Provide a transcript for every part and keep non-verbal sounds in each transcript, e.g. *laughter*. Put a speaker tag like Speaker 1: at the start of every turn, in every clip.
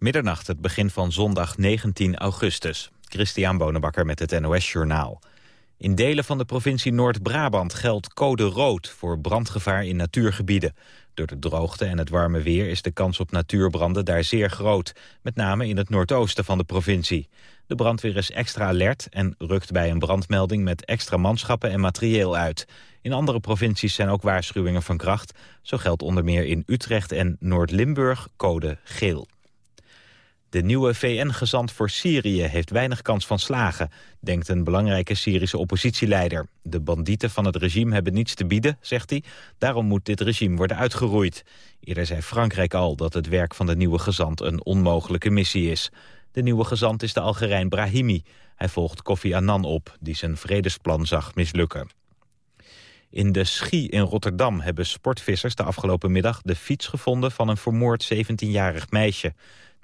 Speaker 1: Middernacht, het begin van zondag 19 augustus. Christian Bonenbakker met het NOS Journaal. In delen van de provincie Noord-Brabant geldt code rood voor brandgevaar in natuurgebieden. Door de droogte en het warme weer is de kans op natuurbranden daar zeer groot. Met name in het noordoosten van de provincie. De brandweer is extra alert en rukt bij een brandmelding met extra manschappen en materieel uit. In andere provincies zijn ook waarschuwingen van kracht. Zo geldt onder meer in Utrecht en Noord-Limburg code geel. De nieuwe VN-gezant voor Syrië heeft weinig kans van slagen, denkt een belangrijke Syrische oppositieleider. De bandieten van het regime hebben niets te bieden, zegt hij. Daarom moet dit regime worden uitgeroeid. Eerder zei Frankrijk al dat het werk van de nieuwe gezant een onmogelijke missie is. De nieuwe gezant is de Algerijn Brahimi. Hij volgt Kofi Annan op, die zijn vredesplan zag mislukken. In de Schie in Rotterdam hebben sportvissers de afgelopen middag de fiets gevonden van een vermoord 17-jarig meisje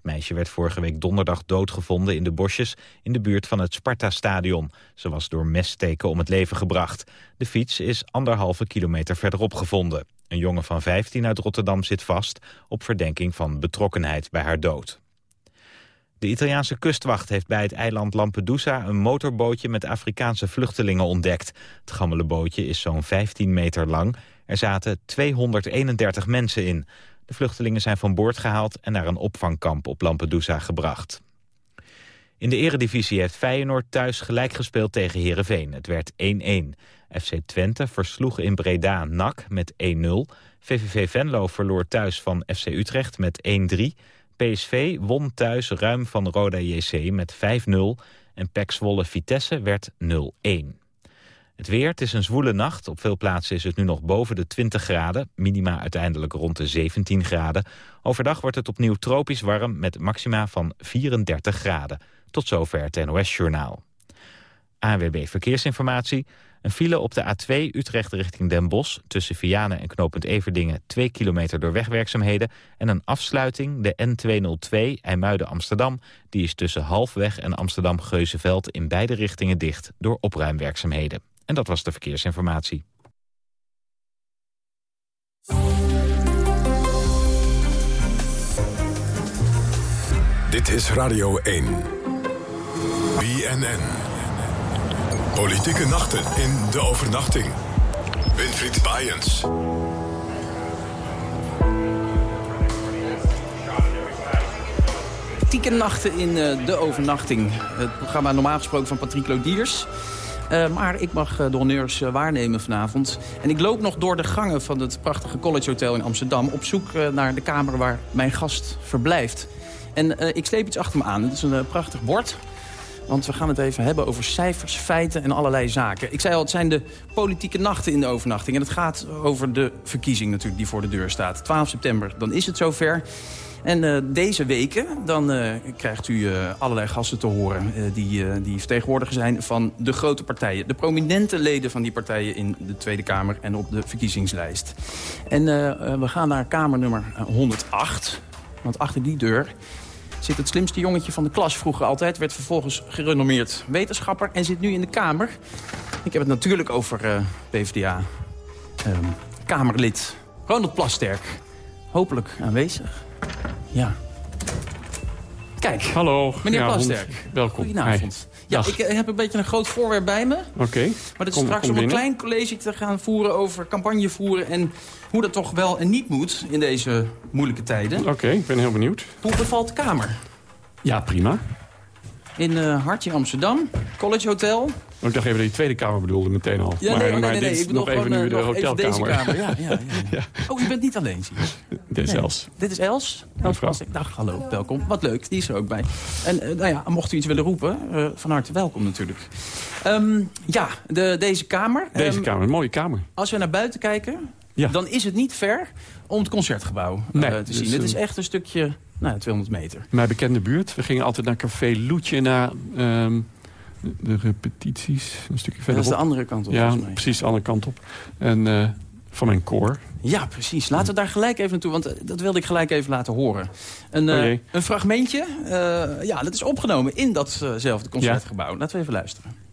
Speaker 1: meisje werd vorige week donderdag doodgevonden in de bosjes in de buurt van het Sparta-stadion. Ze was door messteken om het leven gebracht. De fiets is anderhalve kilometer verderop gevonden. Een jongen van 15 uit Rotterdam zit vast op verdenking van betrokkenheid bij haar dood. De Italiaanse kustwacht heeft bij het eiland Lampedusa een motorbootje met Afrikaanse vluchtelingen ontdekt. Het gammele bootje is zo'n 15 meter lang. Er zaten 231 mensen in. De vluchtelingen zijn van boord gehaald en naar een opvangkamp op Lampedusa gebracht. In de eredivisie heeft Feyenoord thuis gelijk gespeeld tegen Heerenveen. Het werd 1-1. FC Twente versloeg in Breda NAC met 1-0. VVV Venlo verloor thuis van FC Utrecht met 1-3. PSV won thuis ruim van Roda JC met 5-0. En PEC Zwolle Vitesse werd 0-1. Het weer, het is een zwoele nacht. Op veel plaatsen is het nu nog boven de 20 graden. Minima uiteindelijk rond de 17 graden. Overdag wordt het opnieuw tropisch warm met maxima van 34 graden. Tot zover het NOS-journaal. ANWB Verkeersinformatie. Een file op de A2 Utrecht richting Den Bosch... tussen Vianen en knooppunt Everdingen... 2 kilometer door wegwerkzaamheden... en een afsluiting, de N202 IJmuiden-Amsterdam... die is tussen Halfweg en Amsterdam-Geuzenveld... in beide richtingen dicht door opruimwerkzaamheden. En dat was de verkeersinformatie.
Speaker 2: Dit is Radio 1. BNN. Politieke nachten in de overnachting. Winfried Bajens.
Speaker 3: Politieke nachten in uh, de overnachting. Het programma normaal gesproken van Patrick Lodiers. Uh, maar ik mag uh, de honneurs uh, waarnemen vanavond. En ik loop nog door de gangen van het prachtige College Hotel in Amsterdam... op zoek naar de kamer waar mijn gast verblijft. En ik sleep iets achter me aan. Het is een prachtig bord. Want we gaan het even hebben over cijfers, feiten en allerlei zaken. Ik zei al, het zijn de politieke nachten in de overnachting. En het gaat over de verkiezing natuurlijk die voor de deur staat. 12 september, dan is het zover. En uh, deze weken dan uh, krijgt u uh, allerlei gasten te horen... die, die vertegenwoordiger zijn van de grote partijen. De prominente leden van die partijen in de Tweede Kamer en op de verkiezingslijst. En we gaan naar kamer nummer 108. Want achter die deur zit het slimste jongetje van de klas vroeger altijd. Werd vervolgens gerenommeerd wetenschapper en zit nu in de Kamer. Ik heb het natuurlijk over PvdA-Kamerlid ehm, Ronald Plasterk. Hopelijk aanwezig. Ja. Kijk.
Speaker 4: Hallo.
Speaker 3: Meneer ja, Plasterk.
Speaker 4: Welkom.
Speaker 3: Goedenavond. Ja, ik eh, heb een beetje een groot voorwerp bij me.
Speaker 4: Oké. Okay.
Speaker 3: Maar dat is straks om een klein college te gaan voeren over campagne voeren... en hoe dat toch wel en niet moet in deze moeilijke tijden.
Speaker 4: Oké, ik ben heel benieuwd.
Speaker 3: Hoe bevalt de Kamer?
Speaker 4: Ja, prima.
Speaker 3: In uh, Hartje Amsterdam, College Hotel.
Speaker 4: Oh, ik dacht even dat je Tweede Kamer bedoelde meteen al.
Speaker 3: Ja,
Speaker 4: maar,
Speaker 3: nee, nee,
Speaker 4: maar
Speaker 3: nee,
Speaker 4: dit is
Speaker 3: ik
Speaker 4: nog even nu de hotelkamer.
Speaker 3: Kamer. Ja, ja, *laughs* ja. Oh, u bent niet alleen, zie
Speaker 4: Dit is
Speaker 3: nee.
Speaker 4: Els.
Speaker 3: Dit is Els? Els Plastic. Dag, hallo, welkom. Wat leuk, die is er ook bij. En uh, nou ja, mocht u iets willen roepen, uh, van harte welkom natuurlijk. Um, ja, de, deze kamer.
Speaker 4: Deze
Speaker 3: um,
Speaker 4: kamer, een mooie kamer.
Speaker 3: Als we naar buiten kijken, dan is het niet ver om het concertgebouw uh, te zien.
Speaker 4: Dus,
Speaker 3: het is echt een stukje, nou, 200 meter.
Speaker 4: Mijn bekende buurt. We gingen altijd naar Café Loetje na um, de repetities. Een stukje verderop.
Speaker 3: Dat is de andere kant op,
Speaker 4: Ja, precies de andere kant op. En uh, van mijn koor.
Speaker 3: Ja, precies. Laten we daar gelijk even naartoe, want dat wilde ik gelijk even laten horen. Een, uh,
Speaker 4: oh
Speaker 3: een fragmentje, ja, dat is opgenomen in datzelfde concertgebouw. Ja. Laten we even luisteren.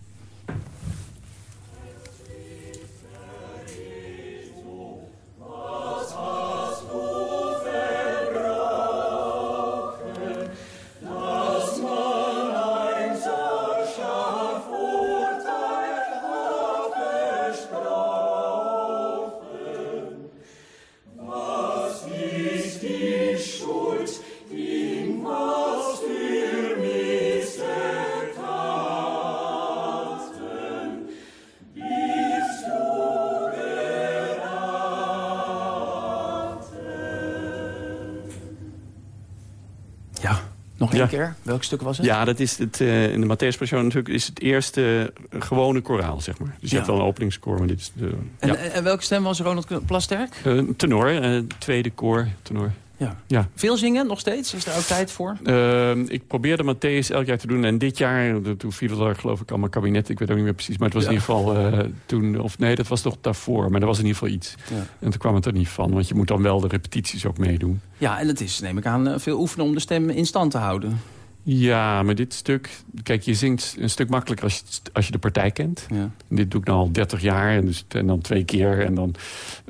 Speaker 3: Nog één keer? Welk stuk was het?
Speaker 4: Ja, dat is het, uh, in de Matthäus Passion natuurlijk is het eerste uh, gewone koraal, zeg maar. Dus je hebt wel een openingskoor, maar dit is de...
Speaker 3: En, ja. en, welke stem was Ronald Plasterk?
Speaker 4: Tenor, tweede koor, tenor.
Speaker 3: Ja. ja. Veel zingen nog steeds? Is er ook tijd voor?
Speaker 4: Uh, ik probeerde Matthäus elk jaar te doen. En dit jaar, toen viel er geloof ik allemaal kabinet. Ik weet ook niet meer precies. Maar het was in ieder geval uh, toen... Of nee, dat was toch daarvoor. Maar er was in ieder geval iets. Ja. En toen kwam het er niet van. Want je moet dan wel de repetities ook meedoen.
Speaker 3: Ja, en het is, neem ik aan, veel oefenen om de stem in stand te houden.
Speaker 4: Ja, maar dit stuk... Kijk, je zingt een stuk makkelijker als je, als je de partij kent. Ja. Dit doe ik nu al 30 jaar. En, dus, en dan twee keer. En dan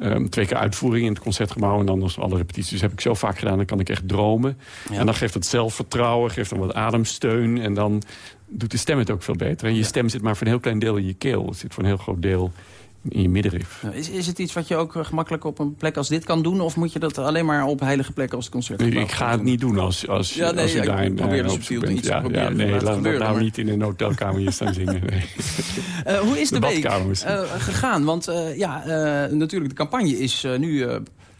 Speaker 4: um, twee keer uitvoering in het concertgebouw. En dan als alle repetities heb ik zo vaak gedaan. Dan kan ik echt dromen. Ja. En dan geeft het zelfvertrouwen. Geeft dan wat ademsteun. En dan doet de stem het ook veel beter. En je ja. stem zit maar voor een heel klein deel in je keel. Het zit voor een heel groot deel in je middenrif.
Speaker 3: Is, is het iets wat je ook gemakkelijk op een plek als dit kan doen? Of moet je dat alleen maar op heilige plekken als concert
Speaker 4: Ik ga het niet doen als, als,
Speaker 3: ja, nee,
Speaker 4: als je
Speaker 3: ja,
Speaker 4: daar
Speaker 3: ik probeer dus subtiel iets
Speaker 4: ja,
Speaker 3: te proberen.
Speaker 4: Ja, nee, laat, nou
Speaker 3: maar...
Speaker 4: niet in een hotelkamer hier staan zingen. Nee.
Speaker 3: Uh, *laughs* hoe is de,
Speaker 4: de
Speaker 3: week uh, gegaan? Want uh, ja, natuurlijk, de campagne is nu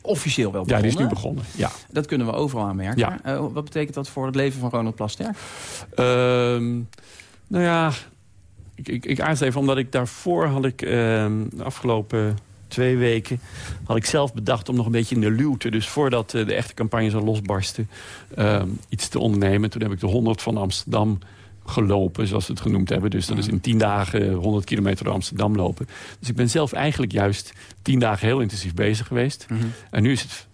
Speaker 3: officieel wel begonnen.
Speaker 4: Ja, die is nu begonnen, ja.
Speaker 3: Dat kunnen we overal aanmerken. Ja. wat betekent dat voor het leven van Ronald Plasterk?
Speaker 4: Ehm, nou ja, ik, ik, ik aarzel even, omdat ik daarvoor had ik uh, de afgelopen twee weken... had ik zelf bedacht om nog een beetje in de luwte... dus voordat uh, de echte campagne zou losbarsten, uh, iets te ondernemen. Toen heb ik de 100 van Amsterdam gelopen, zoals we het genoemd hebben. Dus dat is in 10 dagen 100 kilometer door Amsterdam lopen. Dus ik ben zelf eigenlijk juist 10 dagen heel intensief bezig geweest. Mm -hmm. En nu is het,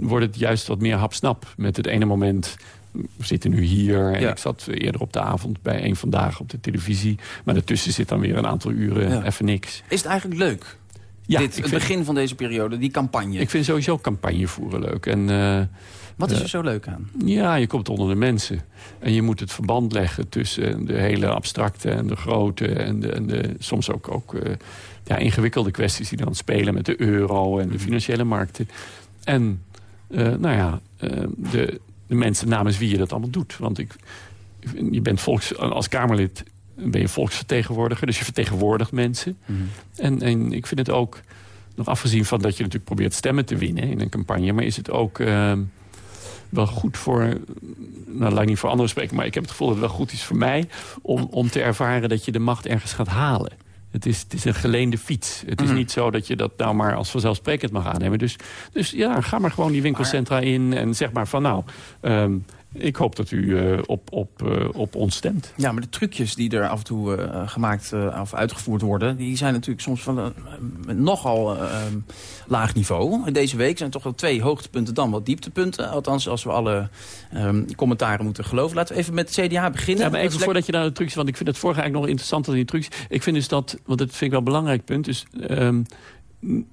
Speaker 4: wordt het juist wat meer hapsnap. Met het ene moment we zitten nu hier. En
Speaker 3: Ja.
Speaker 4: ik zat eerder op de avond bij een vandaag op de televisie. Maar daartussen zit dan weer een aantal uren
Speaker 3: Ja.
Speaker 4: even niks.
Speaker 3: Is het eigenlijk leuk?
Speaker 4: Ja,
Speaker 3: Dit, het
Speaker 4: vind,
Speaker 3: begin van deze periode, die campagne.
Speaker 4: ik vind sowieso campagne voeren leuk. En eh,
Speaker 3: Wat is
Speaker 4: eh,
Speaker 3: er zo leuk aan?
Speaker 4: ja, je komt onder de mensen. En je moet het verband leggen tussen de hele abstracte en de grote... en, de, en de, soms ook, ook eh, ja, ingewikkelde kwesties die dan spelen... met de euro en de financiële markten. En eh, nou ja, eh, de, de mensen namens wie je dat allemaal doet. Want ik, je bent volks, als Kamerlid ben je volksvertegenwoordiger. Dus je vertegenwoordigt mensen. En, en ik vind het ook, nog afgezien van dat je natuurlijk probeert stemmen te winnen in een campagne... maar is het ook eh, wel goed voor, nou laat ik niet voor anderen spreken... maar ik heb het gevoel dat het wel goed is voor mij... om, om te ervaren dat je de macht ergens gaat halen. Het is, het is een geleende fiets. Het is
Speaker 3: Mhm.
Speaker 4: niet zo dat je dat nou maar als vanzelfsprekend mag aannemen. Dus, dus ja, ga maar gewoon die winkelcentra in en zeg maar van nou... ehm, ik hoop dat u eh, op, op, eh, op ons stemt.
Speaker 3: Ja, maar de trucjes die er af en toe eh, gemaakt eh, of uitgevoerd worden... die zijn natuurlijk soms van een nogal laag niveau. Deze week zijn toch wel twee hoogtepunten dan wat dieptepunten. Althans, als we alle ehm, commentaren moeten geloven. Laten we even met het CDA beginnen.
Speaker 4: Ja, maar even
Speaker 3: is
Speaker 4: voordat je naar de trucs... want ik vind het vorige eigenlijk nog interessanter dan die trucs. Ik vind dus dat, want dat vind ik wel een belangrijk punt... dus ehm,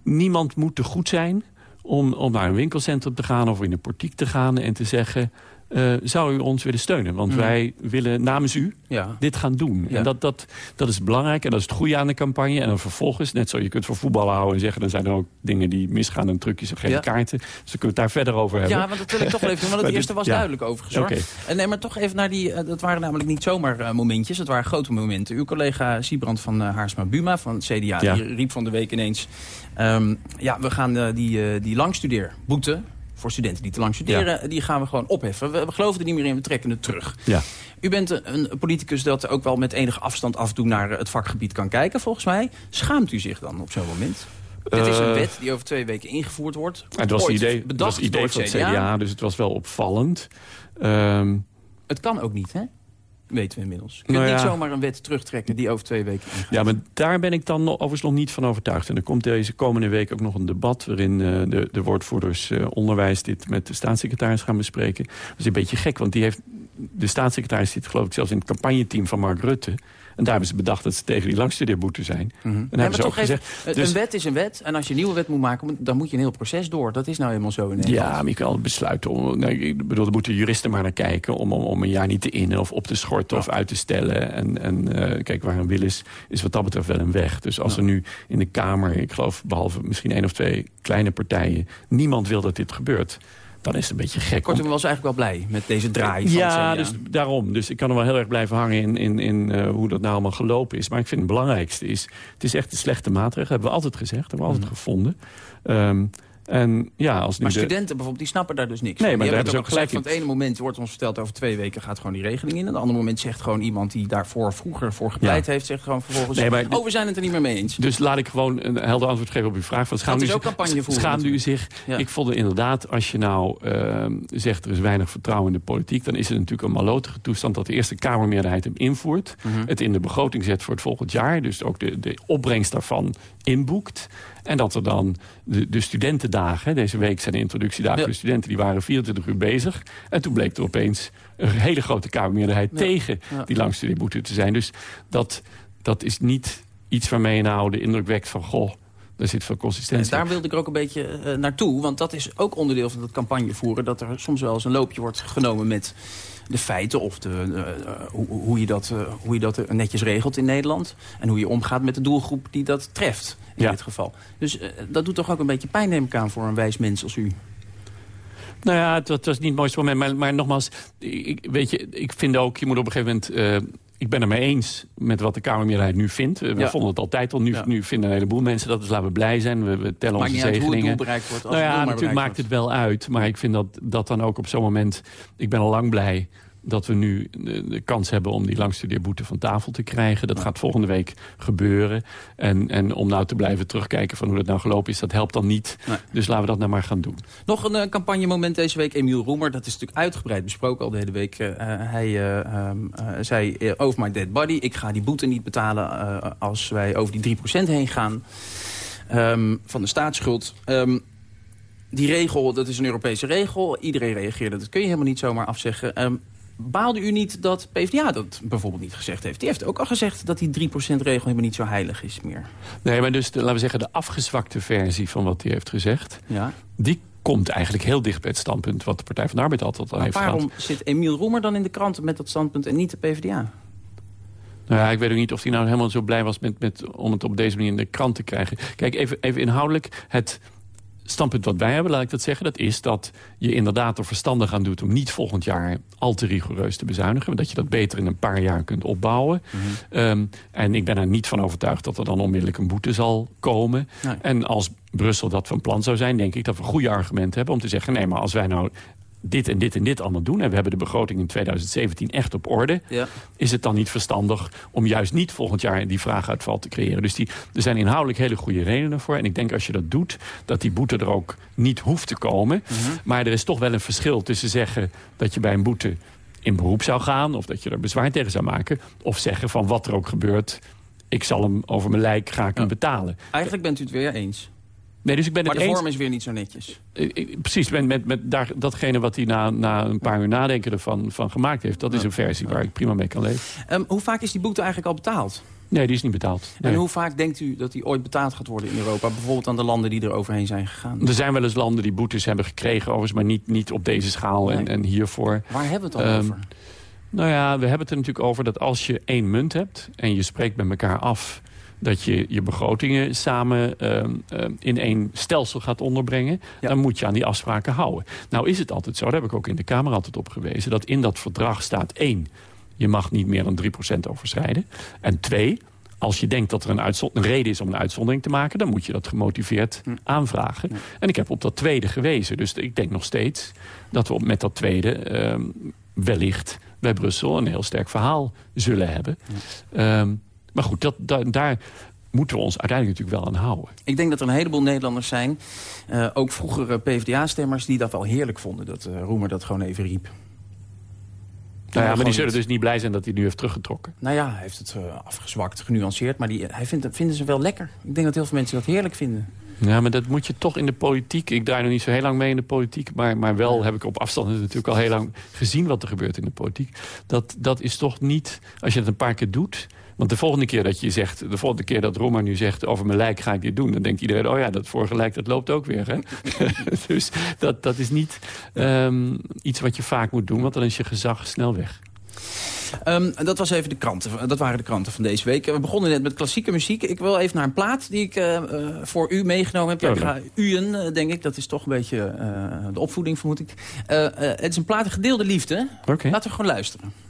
Speaker 4: niemand moet te goed zijn om, om naar een winkelcentrum te gaan... of in de politiek te gaan en te zeggen... eh, zou u ons willen steunen? Want
Speaker 3: Mhm.
Speaker 4: wij willen namens u
Speaker 3: Ja.
Speaker 4: dit gaan doen.
Speaker 3: Ja.
Speaker 4: En dat, dat, dat is belangrijk en dat is het goede aan de campagne. En dan vervolgens, net zo, je kunt voor voetbal houden en zeggen... dan zijn er ook dingen die misgaan en trucjes of geen
Speaker 3: Ja.
Speaker 4: kaarten. Dus we kunnen het daar verder over hebben.
Speaker 3: Ja, want dat wil ik toch wel even doen. Want het eerste
Speaker 4: dit-
Speaker 3: was duidelijk overigens.
Speaker 4: Oké.
Speaker 3: En nee, maar toch even naar die... eh, dat waren namelijk niet zomaar eh, momentjes. Het waren grote momenten. Uw collega Siebrand van eh, Haarsma Buma van het CDA... Die riep van de week ineens... ehm, ja, we gaan die, eh, die langstudeerboete... voor studenten die te lang studeren... die gaan we gewoon opheffen. We, we geloven er niet meer in, we trekken het terug.
Speaker 4: Ja.
Speaker 3: U bent een, een politicus dat ook wel met enige afstand af en toe... naar eh, het vakgebied kan kijken, volgens mij. Schaamt u zich dan op zo'n moment? Dit is een
Speaker 4: Eh,
Speaker 3: wet die over twee weken ingevoerd wordt.
Speaker 4: Het was het idee, het
Speaker 3: bedacht
Speaker 4: was het idee van het CDA, dus het was wel opvallend. Ehm,
Speaker 3: Het kan ook niet, hè? Weten we inmiddels. Je kunt
Speaker 4: Nou
Speaker 3: niet zomaar een wet terugtrekken die over twee weken ingaat.
Speaker 4: ja, maar daar ben ik dan nog, overigens nog niet van overtuigd. En er komt deze komende week ook nog een debat... waarin eh, de, de woordvoerders eh, onderwijs dit met de staatssecretaris gaan bespreken. Dat is een beetje gek, want die heeft, de staatssecretaris zit geloof ik zelfs in het campagneteam van Mark Rutte. En daar hebben ze bedacht dat ze tegen die langstudeerboete zijn. En
Speaker 3: Ja,
Speaker 4: hebben
Speaker 3: maar
Speaker 4: ze ook gezegd...
Speaker 3: een-
Speaker 4: dus-
Speaker 3: Een wet is een wet. En als je een nieuwe wet moet maken, dan moet je een heel proces door. Dat is nou helemaal zo in Nederland.
Speaker 4: Ja, maar je kan altijd besluiten. Om, nee, ik bedoel, er moeten juristen maar naar kijken... om, om, om een jaar niet te innen of op te schorten of uit te stellen. En, en eh, kijk, waar een wil is, is wat dat betreft wel een weg. Dus als
Speaker 3: Ja.
Speaker 4: er nu in de Kamer, ik geloof behalve misschien één of twee kleine partijen... niemand wil dat dit gebeurt, dan is het een beetje gek.
Speaker 3: Kortom,
Speaker 4: om-
Speaker 3: was eigenlijk wel blij met deze draai van
Speaker 4: ja, dus daarom. Dus ik kan er wel heel erg blijven hangen in, in, in eh, hoe dat nou allemaal gelopen is. Maar ik vind het belangrijkste is... het is echt een slechte maatregel, hebben we altijd gezegd. hebben we altijd
Speaker 3: Mhm.
Speaker 4: gevonden. Ehm, En ja, als
Speaker 3: maar
Speaker 4: de-
Speaker 3: studenten bijvoorbeeld, die snappen daar dus niks
Speaker 4: Nee,
Speaker 3: van.
Speaker 4: maar daar
Speaker 3: hebben
Speaker 4: ze
Speaker 3: ook gezegd. Van het ene moment wordt ons verteld over twee weken gaat gewoon die regeling in. En het andere moment zegt gewoon iemand die daarvoor vroeger voor gepleit
Speaker 4: Ja.
Speaker 3: heeft, zegt gewoon vervolgens,
Speaker 4: Nee, maar-
Speaker 3: oh we zijn het er niet meer mee eens.
Speaker 4: Dus laat ik gewoon een helder antwoord geven op uw vraag. Van, schaamde
Speaker 3: is ook campagne voeren
Speaker 4: Schaamde u zich?
Speaker 3: Ja.
Speaker 4: Ik vond inderdaad, als je nou ehm, zegt er is weinig vertrouwen in de politiek... dan is het natuurlijk een malotige toestand dat de Eerste Kamermeerderheid hem invoert.
Speaker 3: Mhm.
Speaker 4: Het in de begroting zet voor het volgend jaar. Dus ook de, de opbrengst daarvan inboekt. En dat er dan de, de studentendagen, deze week zijn de introductiedagen
Speaker 3: Ja.
Speaker 4: voor de studenten... die waren 24 uur bezig. En toen bleek er opeens een hele grote Kamermeerderheid
Speaker 3: Ja.
Speaker 4: tegen die langstudeerboete te zijn. Dus dat, dat is niet iets waarmee je nou de indruk wekt van... goh, daar zit veel
Speaker 3: En
Speaker 4: consistentie.
Speaker 3: daar wilde ik er ook een beetje eh, naartoe. Want dat is ook onderdeel van het campagne voeren. Dat er soms wel eens een loopje wordt genomen met de feiten. Of de, eh, eh, hoe, hoe, je dat, eh, hoe je dat netjes regelt in Nederland. En hoe je omgaat met de doelgroep die dat treft. In
Speaker 4: Ja.
Speaker 3: dit geval. Dus dat doet toch ook een beetje pijn neem ik aan voor een wijs mens als u.
Speaker 4: Nou ja, het, het was niet het mooiste moment. Maar, maar nogmaals, ik, weet je, ik vind ook, je moet op een gegeven moment... ik ben het mee eens met wat de Kamermeerderheid nu vindt. We
Speaker 3: Ja.
Speaker 4: vonden het altijd al. Nu,
Speaker 3: Ja.
Speaker 4: nu vinden een heleboel mensen dat. Dus laten we blij zijn. We, we tellen
Speaker 3: Maakt
Speaker 4: onze
Speaker 3: niet uit hoe het doel
Speaker 4: zegeningen.
Speaker 3: bereikt wordt. Als
Speaker 4: Nou ja, natuurlijk maakt het wel uit. Maar ik vind dat, dat dan ook op zo'n moment... Ik ben al lang blij dat we nu de, kans hebben om die langstudeerboete van tafel te krijgen. Dat gaat volgende week gebeuren. En, en om nou te blijven terugkijken van hoe dat nou gelopen is... dat helpt dan niet.
Speaker 3: Nee.
Speaker 4: Dus laten we dat nou maar gaan doen.
Speaker 3: Nog een uh, campagnemoment deze week. Emiel Roemer, dat is natuurlijk uitgebreid besproken al de hele week. Uh, hij uh, um, zei over my dead body. Ik ga die boete niet betalen als wij over die 3% heen gaan. Um, van de staatsschuld. Um, die regel, dat is een Europese regel. Iedereen reageerde, dat kun je helemaal niet zomaar afzeggen. Um, baalde u niet dat PvdA dat bijvoorbeeld niet gezegd heeft? Die heeft ook al gezegd dat die 3%-regel helemaal niet zo heilig is meer.
Speaker 4: Nee, maar dus, de, laten we zeggen, de afgezwakte versie van wat hij heeft gezegd...
Speaker 3: Ja.
Speaker 4: die komt eigenlijk heel dicht bij het standpunt... wat de Partij van de Arbeid altijd al
Speaker 3: maar
Speaker 4: heeft
Speaker 3: waarom
Speaker 4: gehad.
Speaker 3: zit Emiel Roemer dan in de kranten met dat standpunt en niet de PvdA?
Speaker 4: Nou ja, ik weet ook niet of hij nou helemaal zo blij was met, met, om het op deze manier in de krant te krijgen. Kijk, even, even inhoudelijk. Het standpunt wat wij hebben, laat ik dat zeggen... dat is dat je inderdaad er verstandig aan doet... om niet volgend jaar al te rigoureus te bezuinigen. Maar dat je dat beter in een paar jaar kunt opbouwen. Mm -hmm. um, en ik ben er niet van overtuigd dat er dan onmiddellijk een boete zal komen.
Speaker 3: Nee.
Speaker 4: En als Brussel dat van plan zou zijn... denk ik dat we goede argumenten hebben om te zeggen... nee, maar als wij nou dit en dit en dit allemaal doen... en we hebben de begroting in 2017 echt op orde...
Speaker 3: Ja.
Speaker 4: is het dan niet verstandig om juist niet volgend jaar die vraaguitval te creëren. Dus die, er zijn inhoudelijk hele goede redenen voor. En ik denk als je dat doet, dat die boete er ook niet hoeft te komen.
Speaker 3: Mhm.
Speaker 4: Mm -hmm. Maar er is toch wel een verschil tussen zeggen dat je bij een boete in beroep zou gaan... of dat je er bezwaar tegen zou maken... of zeggen van wat er ook gebeurt... ik zal hem over mijn lijk ga ik hem
Speaker 3: Ja.
Speaker 4: betalen.
Speaker 3: Eigenlijk bent u het weer eens.
Speaker 4: Nee, dus ik ben
Speaker 3: Maar de
Speaker 4: eens.
Speaker 3: vorm is weer niet zo netjes.
Speaker 4: Ik- ik- Precies, met, met, met daar, datgene wat hij na, na een paar uur nadenken ervan van gemaakt heeft... dat is een versie waar ik prima mee kan leven.
Speaker 3: Um, hoe vaak is die boete eigenlijk al betaald?
Speaker 4: Nee, die is niet betaald. Nee.
Speaker 3: En hoe vaak denkt u dat die ooit betaald gaat worden in Europa? Bijvoorbeeld aan de landen die er overheen zijn gegaan.
Speaker 4: Er zijn wel eens landen die boetes hebben gekregen, overigens, maar niet, niet op deze schaal en,
Speaker 3: Nee.
Speaker 4: en hiervoor.
Speaker 3: Waar hebben we het dan
Speaker 4: Ehm,
Speaker 3: over?
Speaker 4: Nou ja, we hebben het er natuurlijk over dat als je één munt hebt... en je spreekt met elkaar af dat je je begrotingen samen ehm, ehm, in één stelsel gaat onderbrengen...
Speaker 3: Ja.
Speaker 4: dan moet je aan die afspraken houden. Nou is het altijd zo, daar heb ik ook in de Kamer altijd op gewezen... dat in dat verdrag staat één, je mag niet meer dan 3% overschrijden. En twee, als je denkt dat er een, een reden is om een uitzondering te maken... dan moet je dat gemotiveerd
Speaker 3: Hm.
Speaker 4: aanvragen. En ik heb op dat tweede gewezen. Dus ik denk nog steeds dat we op- met dat tweede... ehm, wellicht bij Brussel een heel sterk verhaal zullen hebben. Maar goed, dat, da- daar moeten we ons uiteindelijk natuurlijk wel aan houden.
Speaker 3: Ik denk dat er een heleboel Nederlanders zijn, eh, ook vroegere PvdA-stemmers... die dat wel heerlijk vonden, dat eh, Roemer dat gewoon even riep.
Speaker 4: Nou ja, maar die zullen dus niet blij zijn dat hij nu heeft teruggetrokken.
Speaker 3: Nou ja, hij heeft het eh, afgezwakt, genuanceerd, maar die, hij vindt, vinden ze wel lekker. Ik denk dat heel veel mensen dat heerlijk vinden.
Speaker 4: Ja, maar dat moet je toch in de politiek... Ik draai nog niet zo heel lang mee in de politiek... maar, maar wel heb ik op afstand natuurlijk al heel lang gezien... wat er gebeurt in de politiek. Dat, dat is toch niet, als je het een paar keer doet... Want de volgende keer dat je zegt, de volgende keer dat Roma nu zegt over mijn lijk ga ik dit doen, dan denkt iedereen, oh ja, dat vorige lijk dat loopt ook weer. Hè? *laughs* dus dat, dat is niet ehm, iets wat je vaak moet doen, want dan is je gezag snel weg.
Speaker 3: Ehm, dat, was even de kranten, dat waren de kranten van deze week. We begonnen net met klassieke muziek. Ik wil even naar een plaat die ik eh, eh, voor u meegenomen heb. Ja, ik ga uien, eh, denk ik. Dat is toch een beetje de opvoeding, vermoed ik. Het is een plaat, gedeelde liefde. Laten we gewoon luisteren.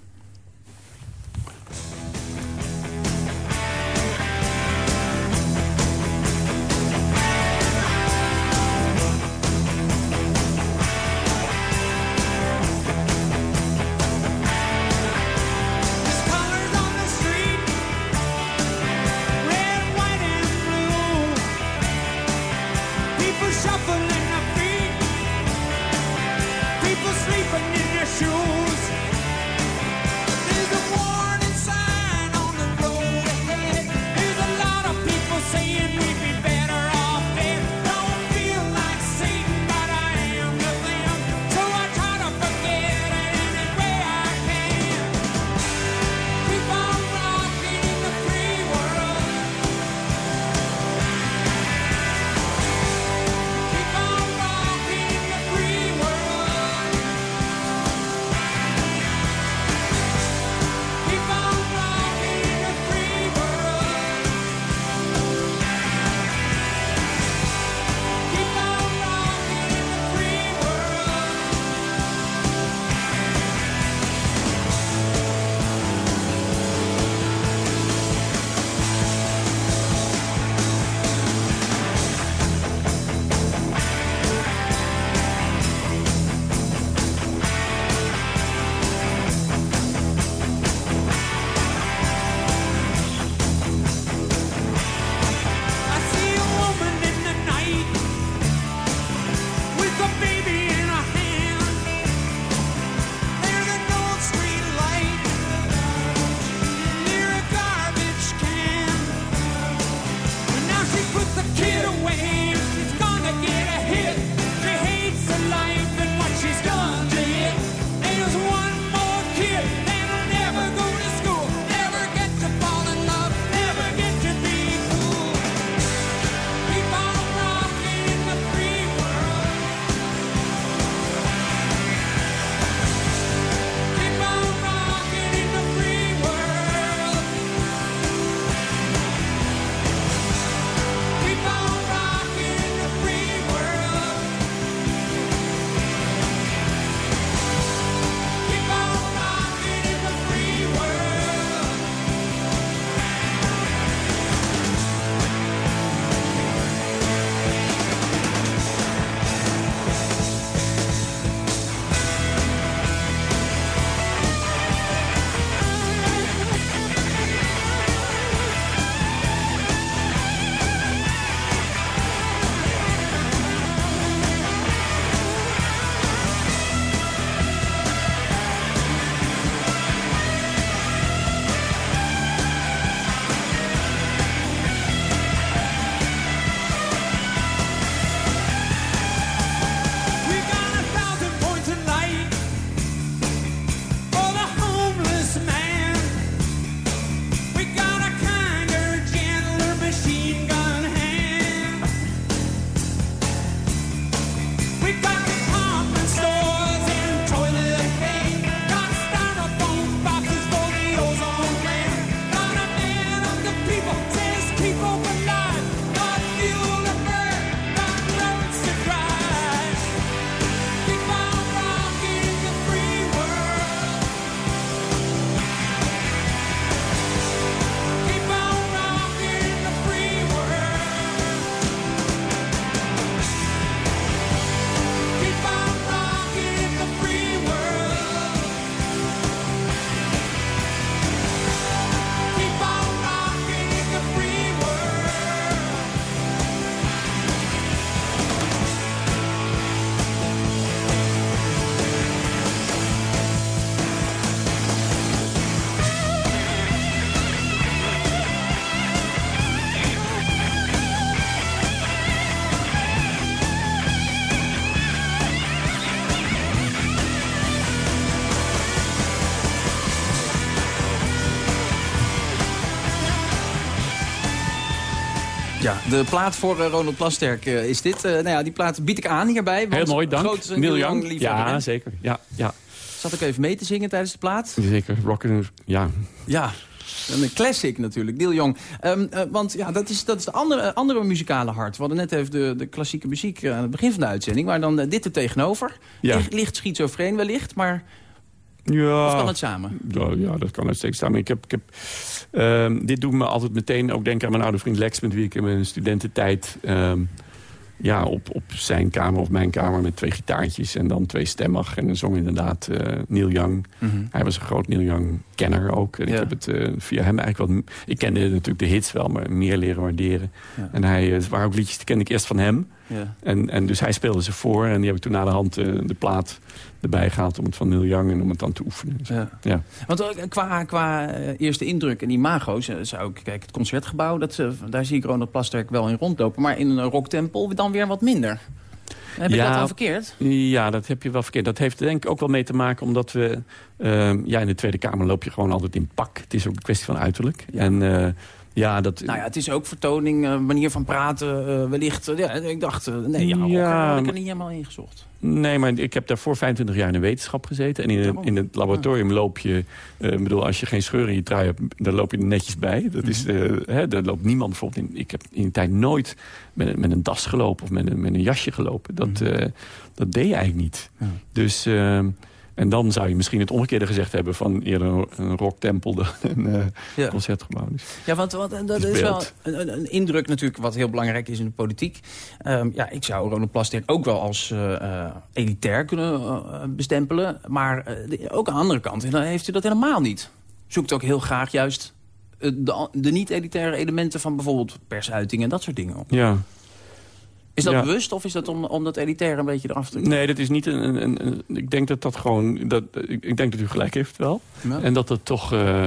Speaker 3: Ja, de plaat voor Ronald Plasterk is dit. nou ja, die plaat bied ik aan hierbij.
Speaker 4: Heel mooi, dank.
Speaker 3: Groot Neil
Speaker 4: Ja, zeker. Ja, ja.
Speaker 3: Zat ik even mee te zingen tijdens de plaat?
Speaker 4: Zeker, rocken, ja.
Speaker 3: Ja, een classic natuurlijk, Neil Young. Um, want ja, dat is, dat is de andere, andere muzikale hart. We hadden net even de, de klassieke muziek aan het begin van de uitzending. Maar dan dit er tegenover. Ja. Licht schizofreen wellicht, maar... Ja, of kan het samen?
Speaker 4: Ja, ja dat kan uitstekend samen. Ik heb, ik heb, uh, dit doet me altijd meteen ook denken aan mijn oude vriend Lex... met wie ik in mijn studententijd... Uh, ja, op, op zijn kamer of mijn kamer met twee gitaartjes en dan twee stemmig. En dan zong inderdaad uh, Neil Young. Mhm. Hij was een groot Neil Young-kenner ook. En ik heb het uh, via hem eigenlijk wat... Ik kende natuurlijk de hits wel, maar meer leren waarderen. En hij, het waren ook liedjes, die kende ik eerst van hem. Ja. En, en dus hij speelde ze voor en die heb ik toen na de hand uh, de plaat erbij gehaald... om het van Neil Young en om het dan te oefenen. Ja. ja.
Speaker 3: Want qua, qua eerste indruk en imago's... zou ik, kijk, het Concertgebouw, dat, daar zie ik Ronald Plasterk wel in rondlopen. Maar in een rocktempel dan weer wat minder. Heb je dat al verkeerd?
Speaker 4: Ja, dat heb je wel verkeerd. Dat heeft denk ik ook wel mee te maken omdat we... Uh, ja, in de Tweede Kamer loop je gewoon altijd in pak. Het is ook een kwestie van uiterlijk. En uh, ja, dat...
Speaker 3: Nou ja, het is ook vertoning, uh, manier van praten, uh, wellicht. ja, ik dacht, nee, ja, ja heb ik er niet helemaal ingezocht.
Speaker 4: Nee, maar ik heb daarvoor 25 jaar in de wetenschap gezeten. En in, het, in het laboratorium loop je... Uh, bedoel, als je geen scheur in je trui hebt, dan loop je er netjes bij. Dat is, uh, hè, daar loopt niemand bijvoorbeeld in. Ik heb in die tijd nooit met, met een das gelopen of met een, met een jasje gelopen. Dat, uh, dat deed je eigenlijk niet. Dus... Ehm, en dan zou je misschien het omgekeerde gezegd hebben... van eerder een rocktempel dan *laughs* een uh, concertgebouw. Dus
Speaker 3: ja, want, want dat is, wel een, een, indruk natuurlijk wat heel belangrijk is in de politiek. Um, ja, ik zou Ronald Plasterk ook wel als uh, elitair kunnen uh, bestempelen. Maar ook aan de andere kant dan heeft u dat helemaal niet. Zoekt ook heel graag juist de, de niet-elitaire elementen... van bijvoorbeeld persuitingen en dat soort dingen op.
Speaker 4: Ja,
Speaker 3: is dat bewust of is dat om, om dat elitair een beetje eraf te doen?
Speaker 4: Nee, dat is niet een... een, een ik denk dat dat gewoon... Dat, ik, ik, denk dat u gelijk heeft wel. En dat dat toch... Uh,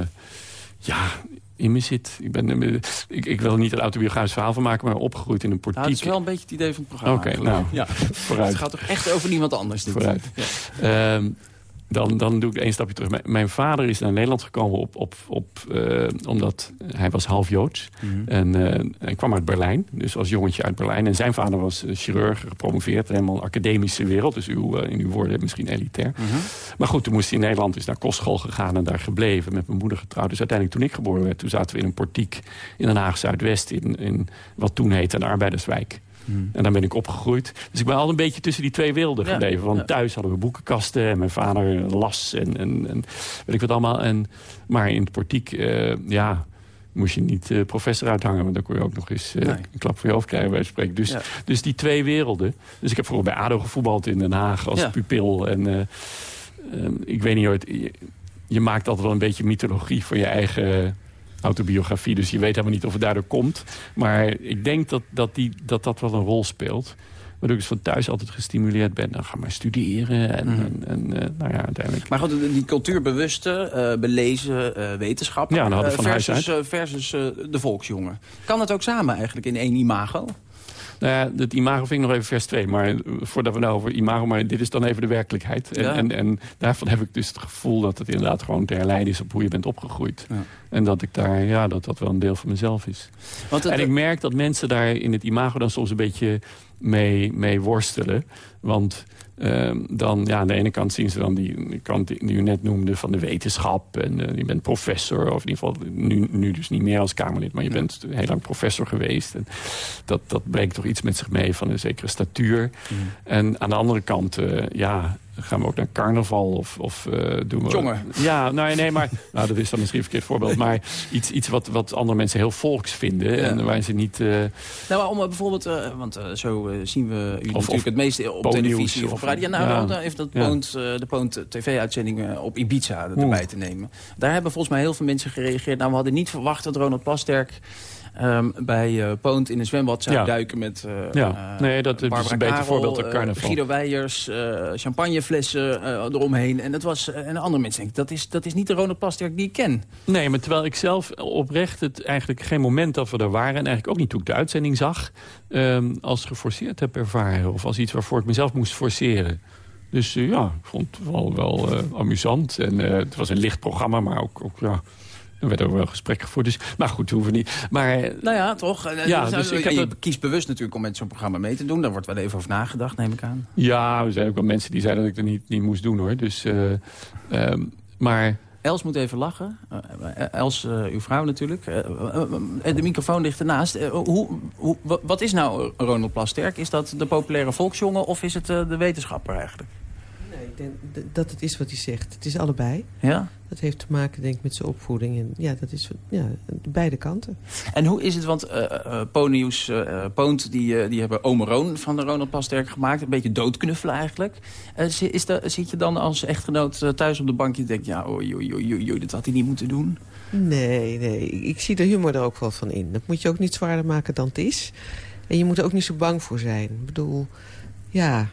Speaker 4: ja, in me zit. Ik, ben, eh, ik, ik wil niet een autobiografisch verhaal van maken, maar opgegroeid in een portiek. Nou,
Speaker 3: dat is wel een beetje het idee van het programma.
Speaker 4: Oké, nou, ja. vooruit.
Speaker 3: Het gaat toch echt over niemand anders. Dit.
Speaker 4: Vooruit. Ja. Um, dan, dan doe ik één stapje terug. Mijn, vader is naar Nederland gekomen op, op, op, uh, omdat hij was half Joods. Mm En uh, hij kwam uit Berlijn, dus als jongetje uit Berlijn. En zijn vader was uh, chirurg, gepromoveerd. Helemaal academische wereld, dus uw, in uw woorden misschien elitair. Mm -hmm. Maar goed, toen moest hij in Nederland, is naar kostschool gegaan... en daar gebleven, met mijn moeder getrouwd. Dus uiteindelijk toen ik geboren werd, toen zaten we in een portiek... in Den Haag-Zuidwest, in, in wat toen heette de Arbeiderswijk. Hmm. En dan ben ik opgegroeid. Dus ik ben al een beetje tussen die twee werelden ja. gebleven. Want thuis hadden we boekenkasten en mijn vader las en, en, en weet ik wat allemaal. En, maar in het portiek, uh, ja, moest je niet uh, professor uithangen. Want dan kon je ook nog eens uh, nee. een klap voor je hoofd krijgen bij spreken. Dus, ja. dus die twee werelden. Dus ik heb vroeger bij ADO gevoetbald in Den Haag als ja. pupil. En ik weet niet. Je, je maakt altijd wel een beetje mythologie voor je eigen autobiografie. Dus je weet helemaal niet of het daardoor komt. Maar ik denk dat dat, die, dat, dat wel een rol speelt. Waardoor ik dus van thuis altijd gestimuleerd ben. Dan ga maar studeren. En, mm. en, en uh, nou ja, uiteindelijk...
Speaker 3: Maar goed, die cultuurbewuste, uh, belezen uh, wetenschapper...
Speaker 4: Ja, nou, van
Speaker 3: versus, versus de volksjongen. Kan dat ook samen eigenlijk in één imago?
Speaker 4: Nou ja, het imago vind ik nog even vers 2. Maar voordat we nou over imago... Maar dit is dan even de werkelijkheid. En, ja. en, en, daarvan heb ik dus het gevoel dat het inderdaad gewoon te herleiden is... op hoe je bent opgegroeid. Ja. En dat ik daar, ja, dat dat wel een deel van mezelf is. Want het, en ik merk dat mensen daar in het imago dan soms een beetje mee, mee worstelen. Want uh, dan, ja, aan de ene kant zien ze dan die kant die, die u net noemde van de wetenschap. En uh, je bent professor, of in ieder geval nu, nu dus niet meer als Kamerlid. Maar je bent heel lang professor geweest. En dat, dat brengt toch iets met zich mee van een zekere statuur. En aan de andere kant, uh, ja, gaan we ook naar carnaval of, of uh, doen we...
Speaker 3: Jongen.
Speaker 4: Ja, nou, nee, maar *laughs* nou, dat is dan misschien een verkeerd voorbeeld. Maar iets, iets wat, wat andere mensen heel volks vinden. Ja. En waar ze niet... Uh... Nou,
Speaker 3: maar om bijvoorbeeld... Uh, want zo zien we u of, natuurlijk of het meeste op televisie of op radio. Nou, ja. dan heeft dat Poont, de Poont TV-uitzending op Ibiza erbij te nemen. Daar hebben volgens mij heel veel mensen gereageerd. Nou, we hadden niet verwacht dat Ronald Plasterk um, bij uh, Poont in een zwembad zou ja. duiken met uh,
Speaker 4: ja. nee, dat is een beter voorbeeld van carnaval.
Speaker 3: Guido Weijers, champagneflessen eromheen. En, dat was, en andere mensen denken, dat is, dat is niet de Ronald Plasterk die ik ken.
Speaker 4: Nee, maar terwijl ik zelf oprecht het eigenlijk geen moment dat we er waren... en eigenlijk ook niet toen ik de uitzending zag... Um, als geforceerd heb ervaren. Of als iets waarvoor ik mezelf moest forceren. Dus uh, ja, ik vond het wel, wel uh, amusant. En uh, het was een licht programma, maar ook, ook ja, er werden ook wel gesprekken gevoerd. Dus, maar goed, hoeven niet. Maar,
Speaker 3: nou ja, toch?
Speaker 4: Ja, dus ik heb
Speaker 3: je kiest bewust natuurlijk om met zo'n programma mee te doen. Daar wordt wel even over nagedacht, neem ik aan.
Speaker 4: Ja, er zijn ook wel mensen die zeiden dat ik er niet, niet moest doen, hoor. Dus, uh, maar...
Speaker 3: Els moet even lachen. Els, uh, uw vrouw natuurlijk. de microfoon ligt ernaast. hoe, hoe, wat is nou Ronald Plasterk? Is dat de populaire volksjongen of is het de wetenschapper eigenlijk?
Speaker 5: Denk dat het is wat hij zegt. Het is allebei.
Speaker 3: Ja?
Speaker 5: Dat heeft te maken denk ik met zijn opvoeding. En ja, dat is ja, beide kanten.
Speaker 3: En hoe is het, want uh, uh, Ponius, uh, Poont, die, die hebben Omeroon van de Ronald Plasterk gemaakt. Een beetje doodknuffelen eigenlijk. is zit je dan als echtgenoot thuis op de bankje en denk ja, oei, oei, oei, oei, dat had hij niet moeten doen?
Speaker 5: Nee, nee. Ik zie de humor er ook wel van in. Dat moet je ook niet zwaarder maken dan het is. En je moet er ook niet zo bang voor zijn. Ik bedoel, ja,